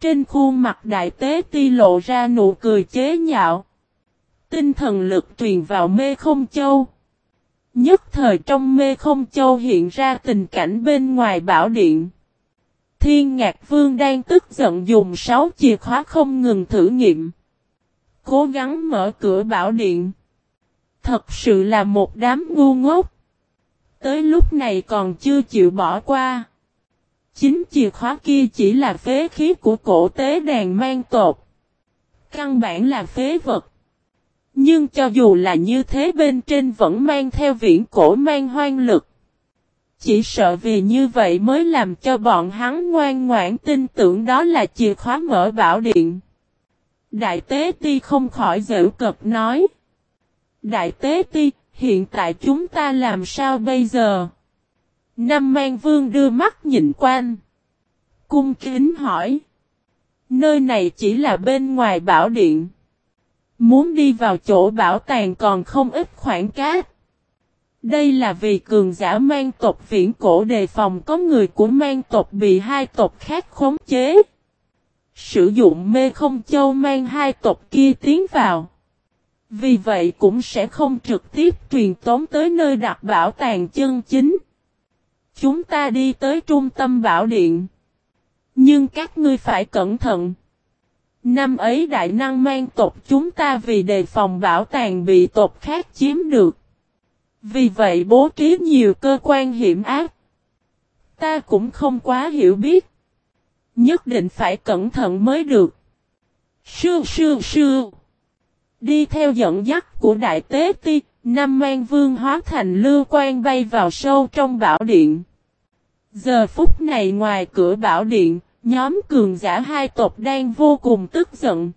Trên khuôn mặt đại tế ti lộ ra nụ cười chế nhạo. Tinh thần lực truyền vào mê không châu. Nhất thời trong mê không châu hiện ra tình cảnh bên ngoài bảo điện. Thiên Ngạc Vương đang tức giận dùng sáu chìa khóa không ngừng thử nghiệm. Cố gắng mở cửa bảo điện. Thật sự là một đám ngu ngốc. Tới lúc này còn chưa chịu bỏ qua. Chính chìa khóa kia chỉ là phế khí của cổ tế đàn mang tột. Căn bản là phế vật. Nhưng cho dù là như thế bên trên vẫn mang theo viễn cổ mang hoang lực. Chỉ sợ vì như vậy mới làm cho bọn hắn ngoan ngoãn tin tưởng đó là chìa khóa mở bảo điện. Đại tế ti không khỏi dễ cập nói. Đại tế ti, hiện tại chúng ta làm sao bây giờ? Nam mang vương đưa mắt nhìn quanh. Cung kính hỏi. Nơi này chỉ là bên ngoài bảo điện. Muốn đi vào chỗ bảo tàng còn không ít khoảng cát. Đây là vì cường giả mang tộc viễn cổ đề phòng có người của mang tộc bị hai tộc khác khống chế. Sử dụng mê không châu mang hai tộc kia tiến vào. Vì vậy cũng sẽ không trực tiếp truyền tống tới nơi đặt bảo tàng chân chính. Chúng ta đi tới trung tâm bảo điện. Nhưng các ngươi phải cẩn thận. Năm ấy đại năng mang tộc chúng ta vì đề phòng bảo tàng bị tộc khác chiếm được. Vì vậy bố trí nhiều cơ quan hiểm ác. Ta cũng không quá hiểu biết. Nhất định phải cẩn thận mới được. Sư sư sư. Đi theo dẫn dắt của đại tế ti, Nam Mang Vương hóa thành lưu quan bay vào sâu trong bảo điện. Giờ phút này ngoài cửa bảo điện, nhóm cường giả hai tộc đang vô cùng tức giận.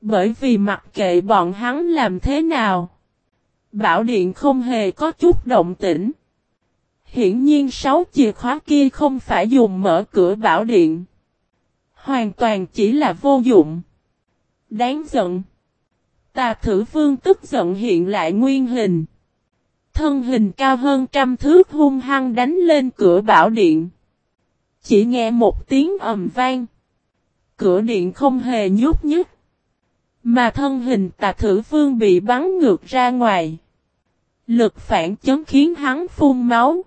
Bởi vì mặc kệ bọn hắn làm thế nào. Bảo điện không hề có chút động tĩnh. Hiển nhiên sáu chìa khóa kia không phải dùng mở cửa bảo điện. Hoàn toàn chỉ là vô dụng. Đáng giận. Tà thử vương tức giận hiện lại nguyên hình. Thân hình cao hơn trăm thước hung hăng đánh lên cửa bảo điện. Chỉ nghe một tiếng ầm vang. Cửa điện không hề nhúc nhích. Mà thân hình tà thử vương bị bắn ngược ra ngoài. Lực phản chấn khiến hắn phun máu.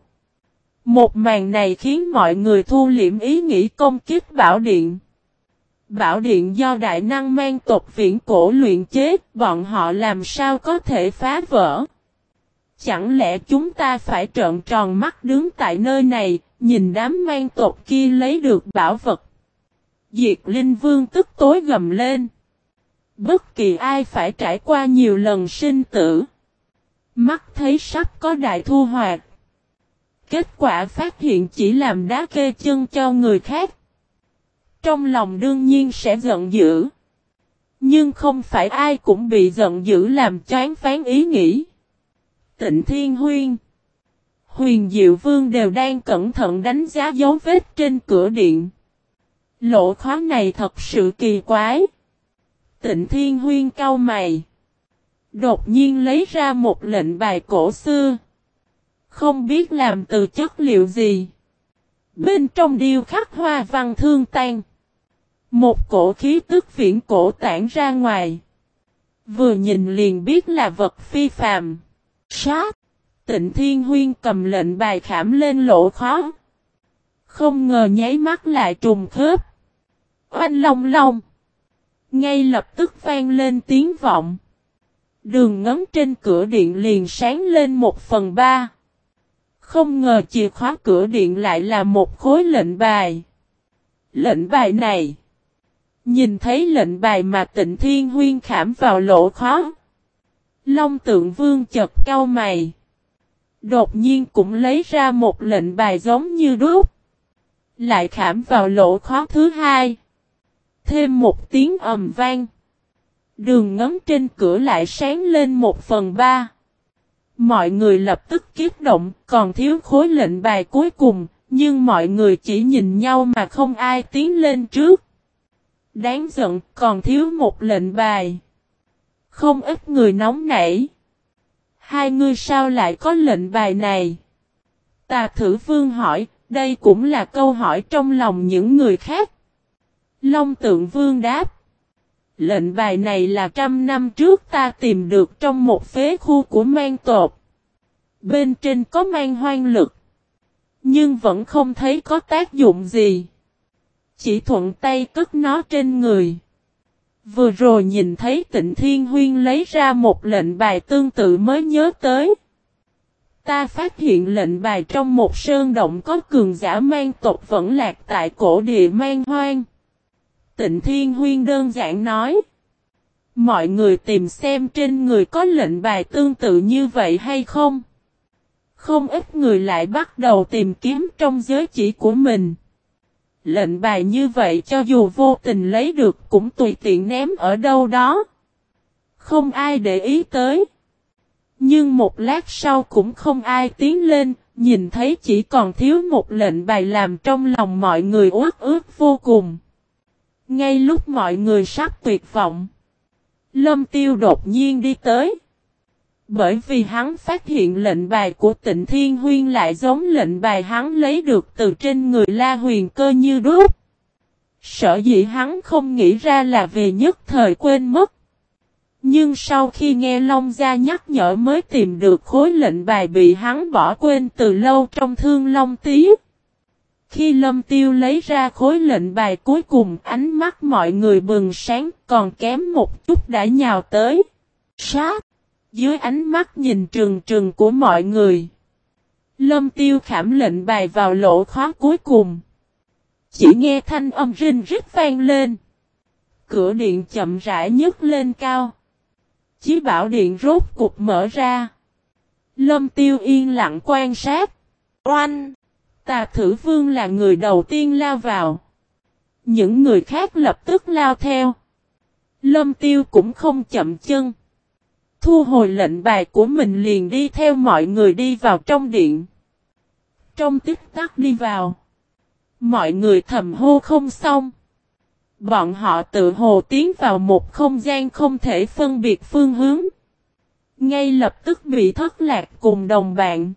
Một màn này khiến mọi người thu liễm ý nghĩ công kích bảo điện. Bảo điện do đại năng mang tộc viễn cổ luyện chế, bọn họ làm sao có thể phá vỡ. Chẳng lẽ chúng ta phải trợn tròn mắt đứng tại nơi này, nhìn đám mang tộc kia lấy được bảo vật. Diệt Linh Vương tức tối gầm lên. Bất kỳ ai phải trải qua nhiều lần sinh tử. Mắt thấy sắp có đại thu hoạch. Kết quả phát hiện chỉ làm đá kê chân cho người khác. Trong lòng đương nhiên sẽ giận dữ. Nhưng không phải ai cũng bị giận dữ làm chán phán ý nghĩ. Tịnh Thiên Huyên Huyền Diệu Vương đều đang cẩn thận đánh giá dấu vết trên cửa điện. Lỗ khóa này thật sự kỳ quái. Tịnh Thiên Huyên cau mày. Đột nhiên lấy ra một lệnh bài cổ xưa. Không biết làm từ chất liệu gì. Bên trong điêu khắc hoa văn thương tan. Một cổ khí tức viễn cổ tản ra ngoài. Vừa nhìn liền biết là vật phi phàm. Sát. Tịnh Thiên Huyên cầm lệnh bài khảm lên lỗ khó. Không ngờ nháy mắt lại trùng khớp. Oanh long long. Ngay lập tức vang lên tiếng vọng. Đường ngấm trên cửa điện liền sáng lên một phần ba. Không ngờ chìa khóa cửa điện lại là một khối lệnh bài. Lệnh bài này. Nhìn thấy lệnh bài mà tịnh thiên huyên khảm vào lỗ khó. Long tượng vương chật cau mày. Đột nhiên cũng lấy ra một lệnh bài giống như đúc. Lại khảm vào lỗ khó thứ hai. Thêm một tiếng ầm vang. Đường ngấm trên cửa lại sáng lên một phần ba. Mọi người lập tức kiếp động, còn thiếu khối lệnh bài cuối cùng, nhưng mọi người chỉ nhìn nhau mà không ai tiến lên trước. Đáng giận, còn thiếu một lệnh bài. Không ít người nóng nảy. Hai người sao lại có lệnh bài này? Tà thử vương hỏi, đây cũng là câu hỏi trong lòng những người khác. Long tượng vương đáp. Lệnh bài này là trăm năm trước ta tìm được trong một phế khu của mang tột. Bên trên có mang hoang lực. Nhưng vẫn không thấy có tác dụng gì. Chỉ thuận tay cất nó trên người. Vừa rồi nhìn thấy tịnh thiên huyên lấy ra một lệnh bài tương tự mới nhớ tới. Ta phát hiện lệnh bài trong một sơn động có cường giả mang tộc vẫn lạc tại cổ địa mang hoang. Tịnh thiên huyên đơn giản nói. Mọi người tìm xem trên người có lệnh bài tương tự như vậy hay không. Không ít người lại bắt đầu tìm kiếm trong giới chỉ của mình. Lệnh bài như vậy cho dù vô tình lấy được cũng tùy tiện ném ở đâu đó. Không ai để ý tới. Nhưng một lát sau cũng không ai tiến lên, nhìn thấy chỉ còn thiếu một lệnh bài làm trong lòng mọi người uất ướt vô cùng. Ngay lúc mọi người sắp tuyệt vọng, Lâm Tiêu đột nhiên đi tới. Bởi vì hắn phát hiện lệnh bài của tịnh Thiên Huyên lại giống lệnh bài hắn lấy được từ trên người La Huyền cơ như đúc. Sở dĩ hắn không nghĩ ra là về nhất thời quên mất. Nhưng sau khi nghe Long Gia nhắc nhở mới tìm được khối lệnh bài bị hắn bỏ quên từ lâu trong thương Long Tí. Khi Lâm Tiêu lấy ra khối lệnh bài cuối cùng, ánh mắt mọi người bừng sáng, còn kém một chút đã nhào tới. Sát! Dưới ánh mắt nhìn trừng trừng của mọi người. Lâm Tiêu khảm lệnh bài vào lỗ khóa cuối cùng. Chỉ nghe thanh âm rinh rít vang lên. Cửa điện chậm rãi nhấc lên cao. Chí bảo điện rốt cục mở ra. Lâm Tiêu yên lặng quan sát. Oanh! Tà thử vương là người đầu tiên lao vào. Những người khác lập tức lao theo. Lâm tiêu cũng không chậm chân. Thu hồi lệnh bài của mình liền đi theo mọi người đi vào trong điện. Trong tích tắc đi vào. Mọi người thầm hô không xong. Bọn họ tự hồ tiến vào một không gian không thể phân biệt phương hướng. Ngay lập tức bị thất lạc cùng đồng bạn.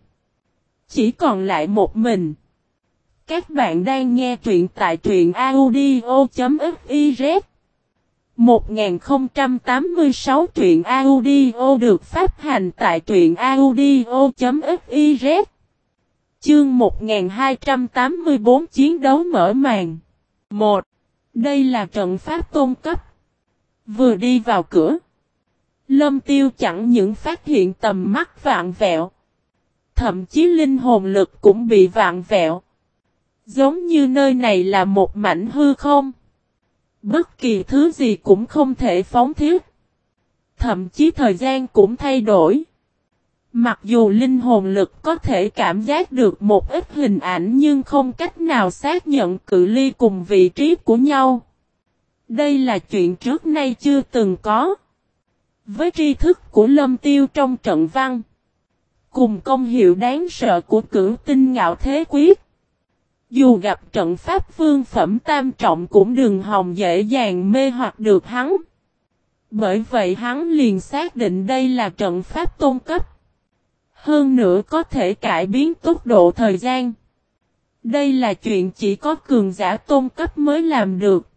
Chỉ còn lại một mình. Các bạn đang nghe truyện tại truyện audio.fiz 1086 truyện audio được phát hành tại truyện audio.fiz Chương 1284 chiến đấu mở màn 1. Đây là trận pháp tôn cấp Vừa đi vào cửa, Lâm tiêu chẳng những phát hiện tầm mắt vạn vẹo, Thậm chí linh hồn lực cũng bị vạn vẹo Giống như nơi này là một mảnh hư không. Bất kỳ thứ gì cũng không thể phóng thiết. Thậm chí thời gian cũng thay đổi. Mặc dù linh hồn lực có thể cảm giác được một ít hình ảnh nhưng không cách nào xác nhận cự ly cùng vị trí của nhau. Đây là chuyện trước nay chưa từng có. Với tri thức của Lâm Tiêu trong trận văn, cùng công hiệu đáng sợ của cửu tinh ngạo thế quyết, dù gặp trận pháp vương phẩm tam trọng cũng đừng hòng dễ dàng mê hoặc được hắn. Bởi vậy hắn liền xác định đây là trận pháp tôn cấp. Hơn nữa có thể cải biến tốc độ thời gian. Đây là chuyện chỉ có cường giả tôn cấp mới làm được.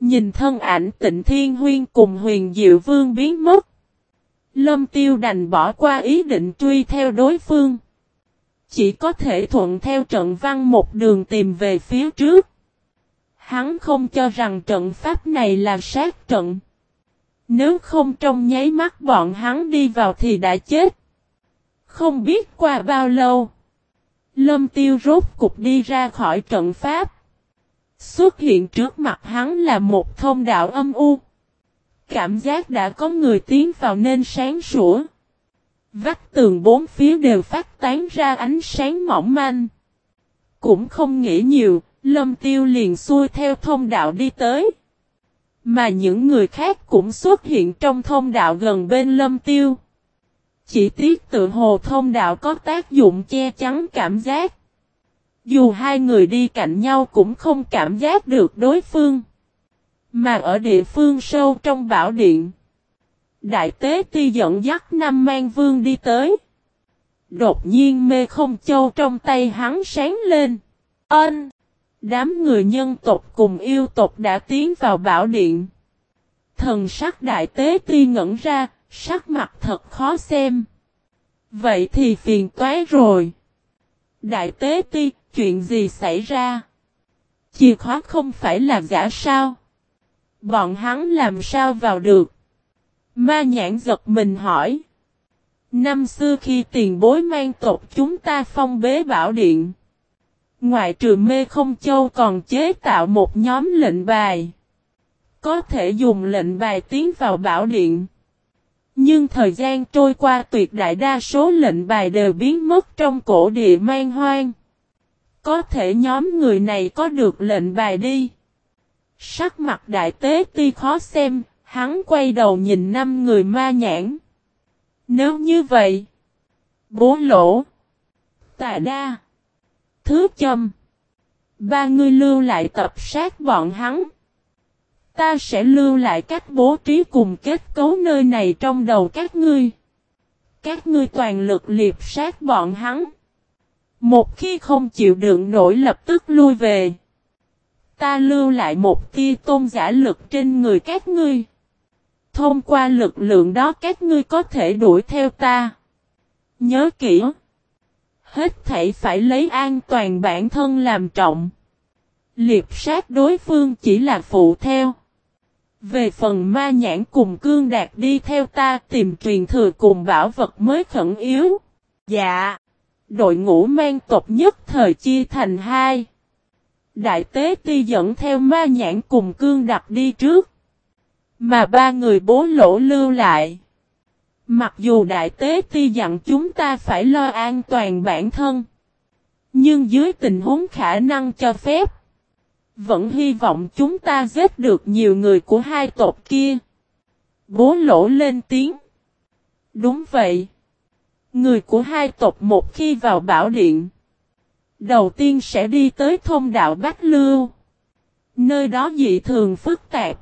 Nhìn thân ảnh tịnh thiên huyên cùng huyền diệu vương biến mất. Lâm tiêu đành bỏ qua ý định truy theo đối phương. Chỉ có thể thuận theo trận văn một đường tìm về phía trước. Hắn không cho rằng trận pháp này là sát trận. Nếu không trong nháy mắt bọn hắn đi vào thì đã chết. Không biết qua bao lâu. Lâm tiêu rốt cục đi ra khỏi trận pháp. Xuất hiện trước mặt hắn là một thông đạo âm u. Cảm giác đã có người tiến vào nên sáng sủa. Vách tường bốn phía đều phát tán ra ánh sáng mỏng manh. Cũng không nghĩ nhiều, lâm tiêu liền xuôi theo thông đạo đi tới. Mà những người khác cũng xuất hiện trong thông đạo gần bên lâm tiêu. Chỉ tiếc tự hồ thông đạo có tác dụng che chắn cảm giác. Dù hai người đi cạnh nhau cũng không cảm giác được đối phương. Mà ở địa phương sâu trong bảo điện. Đại tế ti dẫn dắt năm mang vương đi tới. Đột nhiên mê không châu trong tay hắn sáng lên. Ân! Đám người nhân tộc cùng yêu tộc đã tiến vào bảo điện. Thần sắc đại tế ti ngẩn ra, sắc mặt thật khó xem. Vậy thì phiền toái rồi. Đại tế ti, chuyện gì xảy ra? Chìa khóa không phải là giả sao? Bọn hắn làm sao vào được? Ma nhãn giật mình hỏi. Năm xưa khi tiền bối mang tộc chúng ta phong bế bảo điện. Ngoại trừ mê không châu còn chế tạo một nhóm lệnh bài. Có thể dùng lệnh bài tiến vào bảo điện. Nhưng thời gian trôi qua tuyệt đại đa số lệnh bài đều biến mất trong cổ địa man hoang. Có thể nhóm người này có được lệnh bài đi. Sắc mặt đại tế ti khó xem, hắn quay đầu nhìn năm người ma nhãn. Nếu như vậy, bố lỗ, tà đa, thứ châm, ba người lưu lại tập sát bọn hắn. Ta sẽ lưu lại cách bố trí cùng kết cấu nơi này trong đầu các ngươi. Các ngươi toàn lực liệp sát bọn hắn. Một khi không chịu đựng nổi lập tức lui về. Ta lưu lại một tia tôn giả lực trên người các ngươi. Thông qua lực lượng đó các ngươi có thể đuổi theo ta. Nhớ kỹ. Hết thảy phải lấy an toàn bản thân làm trọng. Liệp sát đối phương chỉ là phụ theo. Về phần ma nhãn cùng cương đạt đi theo ta tìm truyền thừa cùng bảo vật mới khẩn yếu. Dạ. Đội ngũ mang tộc nhất thời chia thành hai. Đại tế ti dẫn theo ma nhãn cùng cương đặt đi trước. Mà ba người bố lỗ lưu lại. Mặc dù đại tế ti dặn chúng ta phải lo an toàn bản thân. Nhưng dưới tình huống khả năng cho phép. Vẫn hy vọng chúng ta giết được nhiều người của hai tộc kia. Bố lỗ lên tiếng. Đúng vậy. Người của hai tộc một khi vào bảo điện. Đầu tiên sẽ đi tới thông đạo Bách Lưu. Nơi đó dị thường phức tạp.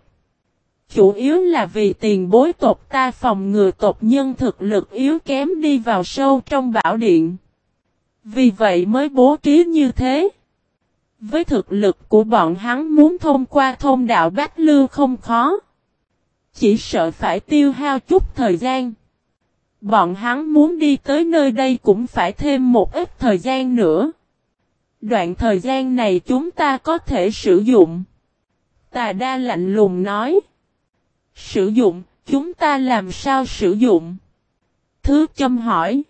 Chủ yếu là vì tiền bối tộc ta phòng ngừa tộc nhân thực lực yếu kém đi vào sâu trong bảo điện. Vì vậy mới bố trí như thế. Với thực lực của bọn hắn muốn thông qua thông đạo Bách Lưu không khó. Chỉ sợ phải tiêu hao chút thời gian. Bọn hắn muốn đi tới nơi đây cũng phải thêm một ít thời gian nữa. Đoạn thời gian này chúng ta có thể sử dụng. Tà đa lạnh lùng nói. Sử dụng, chúng ta làm sao sử dụng? Thứ châm hỏi.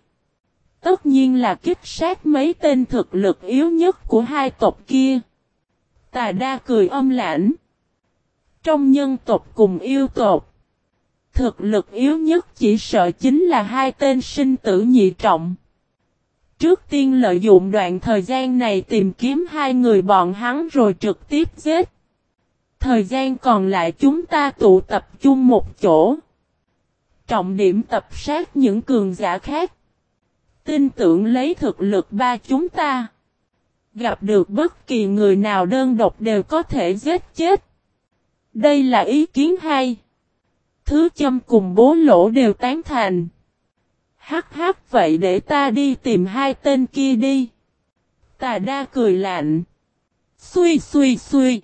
Tất nhiên là kích sát mấy tên thực lực yếu nhất của hai tộc kia. Tà đa cười âm lãnh. Trong nhân tộc cùng yêu tộc. Thực lực yếu nhất chỉ sợ chính là hai tên sinh tử nhị trọng. Trước tiên lợi dụng đoạn thời gian này tìm kiếm hai người bọn hắn rồi trực tiếp giết. Thời gian còn lại chúng ta tụ tập chung một chỗ. Trọng điểm tập sát những cường giả khác. Tin tưởng lấy thực lực ba chúng ta. Gặp được bất kỳ người nào đơn độc đều có thể giết chết. Đây là ý kiến hay. Thứ châm cùng bố lỗ đều tán thành. Hắc hắc, vậy để ta đi tìm hai tên kia đi. Tà đa cười lạnh. Xui xui xui.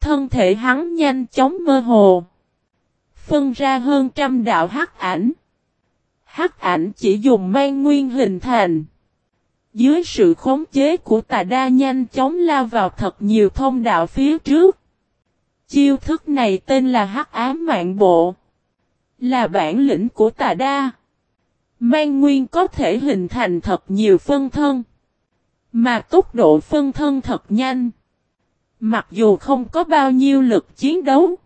Thân thể hắn nhanh chóng mơ hồ. Phân ra hơn trăm đạo hắc ảnh. Hắc ảnh chỉ dùng mang nguyên hình thành. Dưới sự khống chế của tà đa nhanh chóng lao vào thật nhiều thông đạo phía trước. Chiêu thức này tên là hắc ám mạng bộ. Là bản lĩnh của tà đa. Mang nguyên có thể hình thành thật nhiều phân thân. Mà tốc độ phân thân thật nhanh. Mặc dù không có bao nhiêu lực chiến đấu.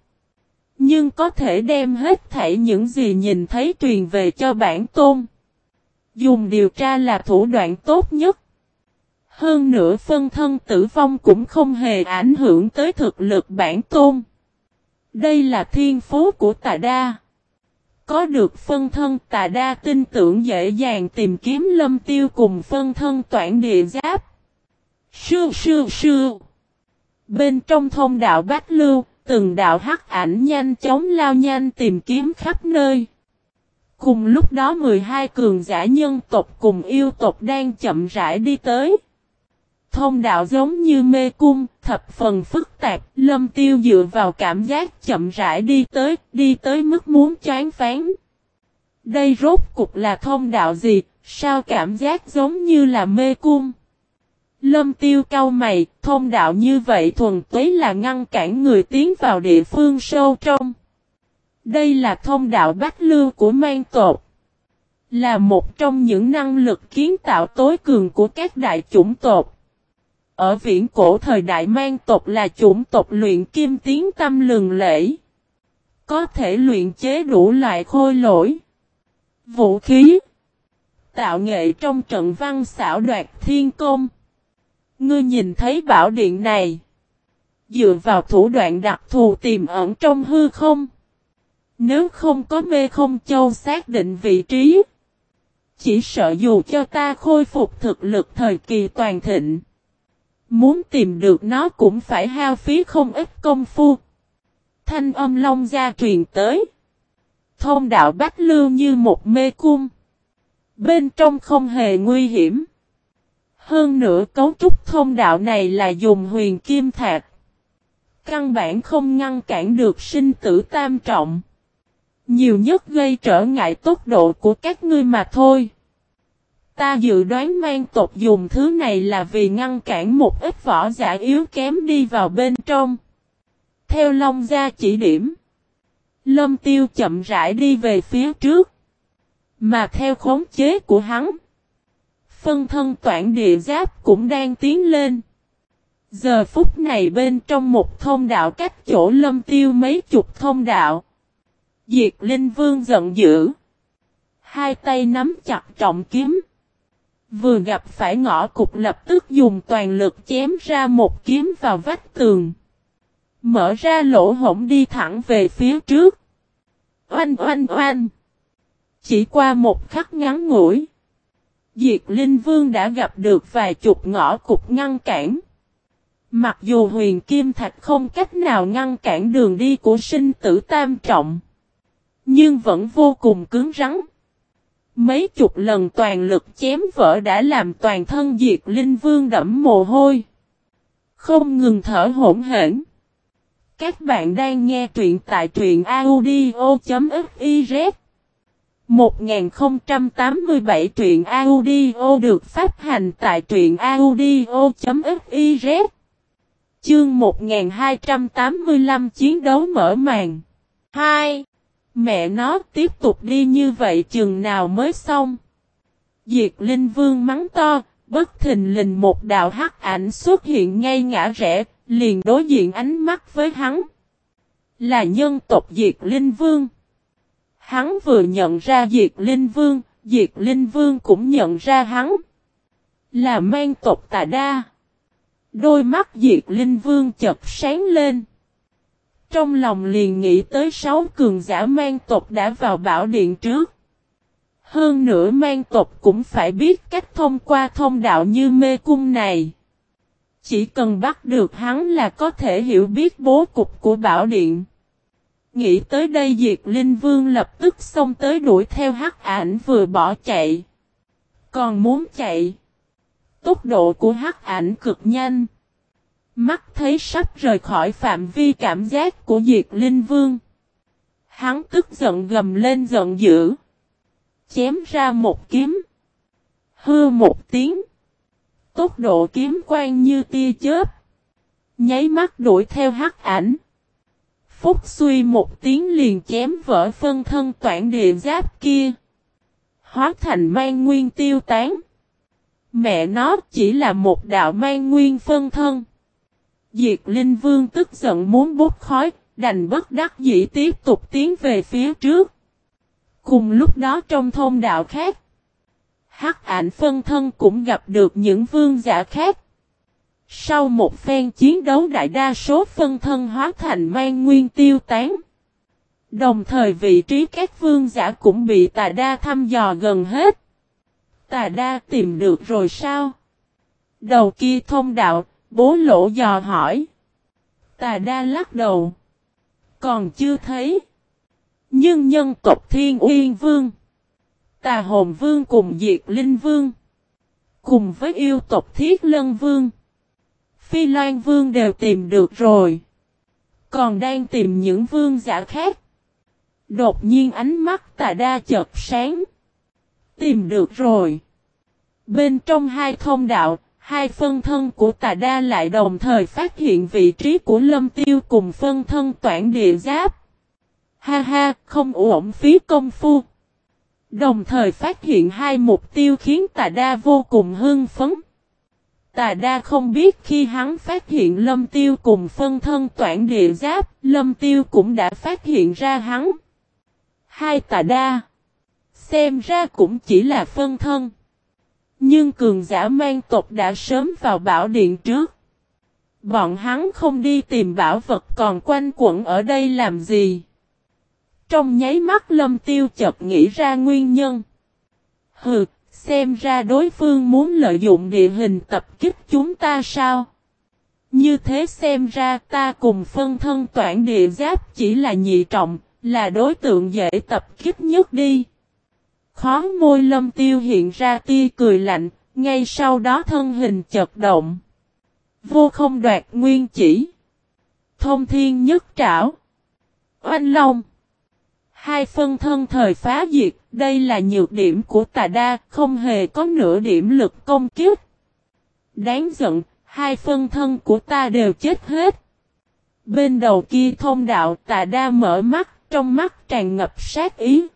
Nhưng có thể đem hết thảy những gì nhìn thấy truyền về cho bản tôn. Dùng điều tra là thủ đoạn tốt nhất. Hơn nữa phân thân tử vong cũng không hề ảnh hưởng tới thực lực bản tôn. Đây là thiên phú của tà đa. Có được phân thân, tà đa tin tưởng dễ dàng tìm kiếm lâm tiêu cùng phân thân toản địa giáp. Sư sư sư. Bên trong thông đạo Bách Lưu, từng đạo hắc ảnh nhanh chóng lao nhanh tìm kiếm khắp nơi. Cùng lúc đó 12 cường giả nhân tộc cùng yêu tộc đang chậm rãi đi tới. Thông đạo giống như mê cung, thập phần phức tạp, lâm tiêu dựa vào cảm giác chậm rãi đi tới, đi tới mức muốn chán phán. Đây rốt cục là thông đạo gì, sao cảm giác giống như là mê cung? Lâm tiêu cao mày, thông đạo như vậy thuần túy là ngăn cản người tiến vào địa phương sâu trong. Đây là thông đạo bách lưu của mang tột. Là một trong những năng lực kiến tạo tối cường của các đại chủng tộc. Ở viễn cổ thời đại mang tộc là chủng tộc luyện kim tiến tâm lường lễ. Có thể luyện chế đủ loại khôi lỗi. Vũ khí. Tạo nghệ trong trận văn xảo đoạt thiên công. Ngươi nhìn thấy bảo điện này. Dựa vào thủ đoạn đặc thù tiềm ẩn trong hư không. Nếu không có mê không châu xác định vị trí. Chỉ sợ dù cho ta khôi phục thực lực thời kỳ toàn thịnh. Muốn tìm được nó cũng phải hao phí không ít công phu. Thanh âm long gia truyền tới. Thông đạo bách lưu như một mê cung. Bên trong không hề nguy hiểm. Hơn nữa cấu trúc thông đạo này là dùng huyền kim thạch. Căn bản không ngăn cản được sinh tử tam trọng. Nhiều nhất gây trở ngại tốc độ của các ngươi mà thôi. Ta dự đoán mang tộc dùng thứ này là vì ngăn cản một ít võ giả yếu kém đi vào bên trong. Theo Long Gia chỉ điểm. Lâm Tiêu chậm rãi đi về phía trước. Mà theo khống chế của hắn. Phân thân toản địa giáp cũng đang tiến lên. Giờ phút này bên trong một thông đạo cách chỗ lâm tiêu mấy chục thông đạo. Diệt Linh Vương giận dữ. Hai tay nắm chặt trọng kiếm. Vừa gặp phải ngõ cục lập tức dùng toàn lực chém ra một kiếm vào vách tường. Mở ra lỗ hổng đi thẳng về phía trước. Oanh oanh oanh. Chỉ qua một khắc ngắn ngủi. Diệt Linh Vương đã gặp được vài chục ngõ cục ngăn cản. Mặc dù huyền kim thạch không cách nào ngăn cản đường đi của sinh tử tam trọng. Nhưng vẫn vô cùng cứng rắn. Mấy chục lần toàn lực chém vỡ đã làm toàn thân diệt linh vương đẫm mồ hôi. Không ngừng thở hỗn hển. Các bạn đang nghe truyện tại truyện audio.fif 1087 truyện audio được phát hành tại truyện audio.fiz Chương 1285 chiến đấu mở màn 2. Mẹ nó tiếp tục đi như vậy chừng nào mới xong. Diệt Linh Vương mắng to, bất thình lình một đạo hắc ảnh xuất hiện ngay ngã rẽ, liền đối diện ánh mắt với hắn. Là nhân tộc Diệt Linh Vương. Hắn vừa nhận ra Diệt Linh Vương, Diệt Linh Vương cũng nhận ra hắn. Là mang tộc tà đa. Đôi mắt Diệt Linh Vương chật sáng lên. Trong lòng liền nghĩ tới sáu cường giả mang tộc đã vào bảo điện trước. Hơn nữa mang tộc cũng phải biết cách thông qua thông đạo như mê cung này. Chỉ cần bắt được hắn là có thể hiểu biết bố cục của bảo điện. Nghĩ tới đây Diệt Linh Vương lập tức xông tới đuổi theo hắc ảnh vừa bỏ chạy. Còn muốn chạy. Tốc độ của hắc ảnh cực nhanh. Mắt thấy sắp rời khỏi phạm vi cảm giác của Diệt Linh Vương. Hắn tức giận gầm lên giận dữ. Chém ra một kiếm. Hư một tiếng. Tốc độ kiếm quang như tia chớp. Nháy mắt đuổi theo hắc ảnh. Phúc suy một tiếng liền chém vỡ phân thân toản địa giáp kia. Hóa thành mang nguyên tiêu tán. Mẹ nó chỉ là một đạo mang nguyên phân thân. Diệt Linh Vương tức giận muốn bút khói, đành bất đắc dĩ tiếp tục tiến về phía trước. Cùng lúc đó trong thôn đạo khác, Hắc ảnh phân thân cũng gặp được những vương giả khác. Sau một phen chiến đấu đại đa số phân thân hóa thành mang nguyên tiêu tán. Đồng thời vị trí các vương giả cũng bị tà đa thăm dò gần hết. Tà đa tìm được rồi sao? Đầu kia thông đạo, Bố lỗ dò hỏi. Tà đa lắc đầu. Còn chưa thấy. Nhưng nhân tộc Thiên Uyên Vương, Tà Hồn Vương cùng Diệt Linh Vương, cùng với yêu tộc Thiết Lân Vương, Phi Loan Vương đều tìm được rồi. Còn đang tìm những vương giả khác. Đột nhiên ánh mắt tà đa chợt sáng. Tìm được rồi. Bên trong hai thông đạo, hai phân thân của tà đa lại đồng thời phát hiện vị trí của lâm tiêu cùng phân thân toản địa giáp. Ha ha, không uổng phí công phu. Đồng thời phát hiện hai mục tiêu khiến tà đa vô cùng hưng phấn. Tà đa không biết khi hắn phát hiện lâm tiêu cùng phân thân toản địa giáp, lâm tiêu cũng đã phát hiện ra hắn. Hai tà đa. Xem ra cũng chỉ là phân thân. Nhưng cường giả mang tộc đã sớm vào bảo điện trước. Bọn hắn không đi tìm bảo vật còn quanh quẩn ở đây làm gì. Trong nháy mắt lâm tiêu chợt nghĩ ra nguyên nhân. Hừ, xem ra đối phương muốn lợi dụng địa hình tập kích chúng ta sao? Như thế xem ra ta cùng phân thân toản địa giáp chỉ là nhị trọng, là đối tượng dễ tập kích nhất đi. Khó môi lâm tiêu hiện ra tia cười lạnh, ngay sau đó thân hình chật động. Vô không đoạt nguyên chỉ. Thông thiên nhất trảo. Oanh long. Hai phân thân thời phá diệt, đây là nhược điểm của tà đa, không hề có nửa điểm lực công kiếp. Đáng giận, hai phân thân của ta đều chết hết. Bên đầu kia thông đạo tà đa mở mắt, trong mắt tràn ngập sát ý.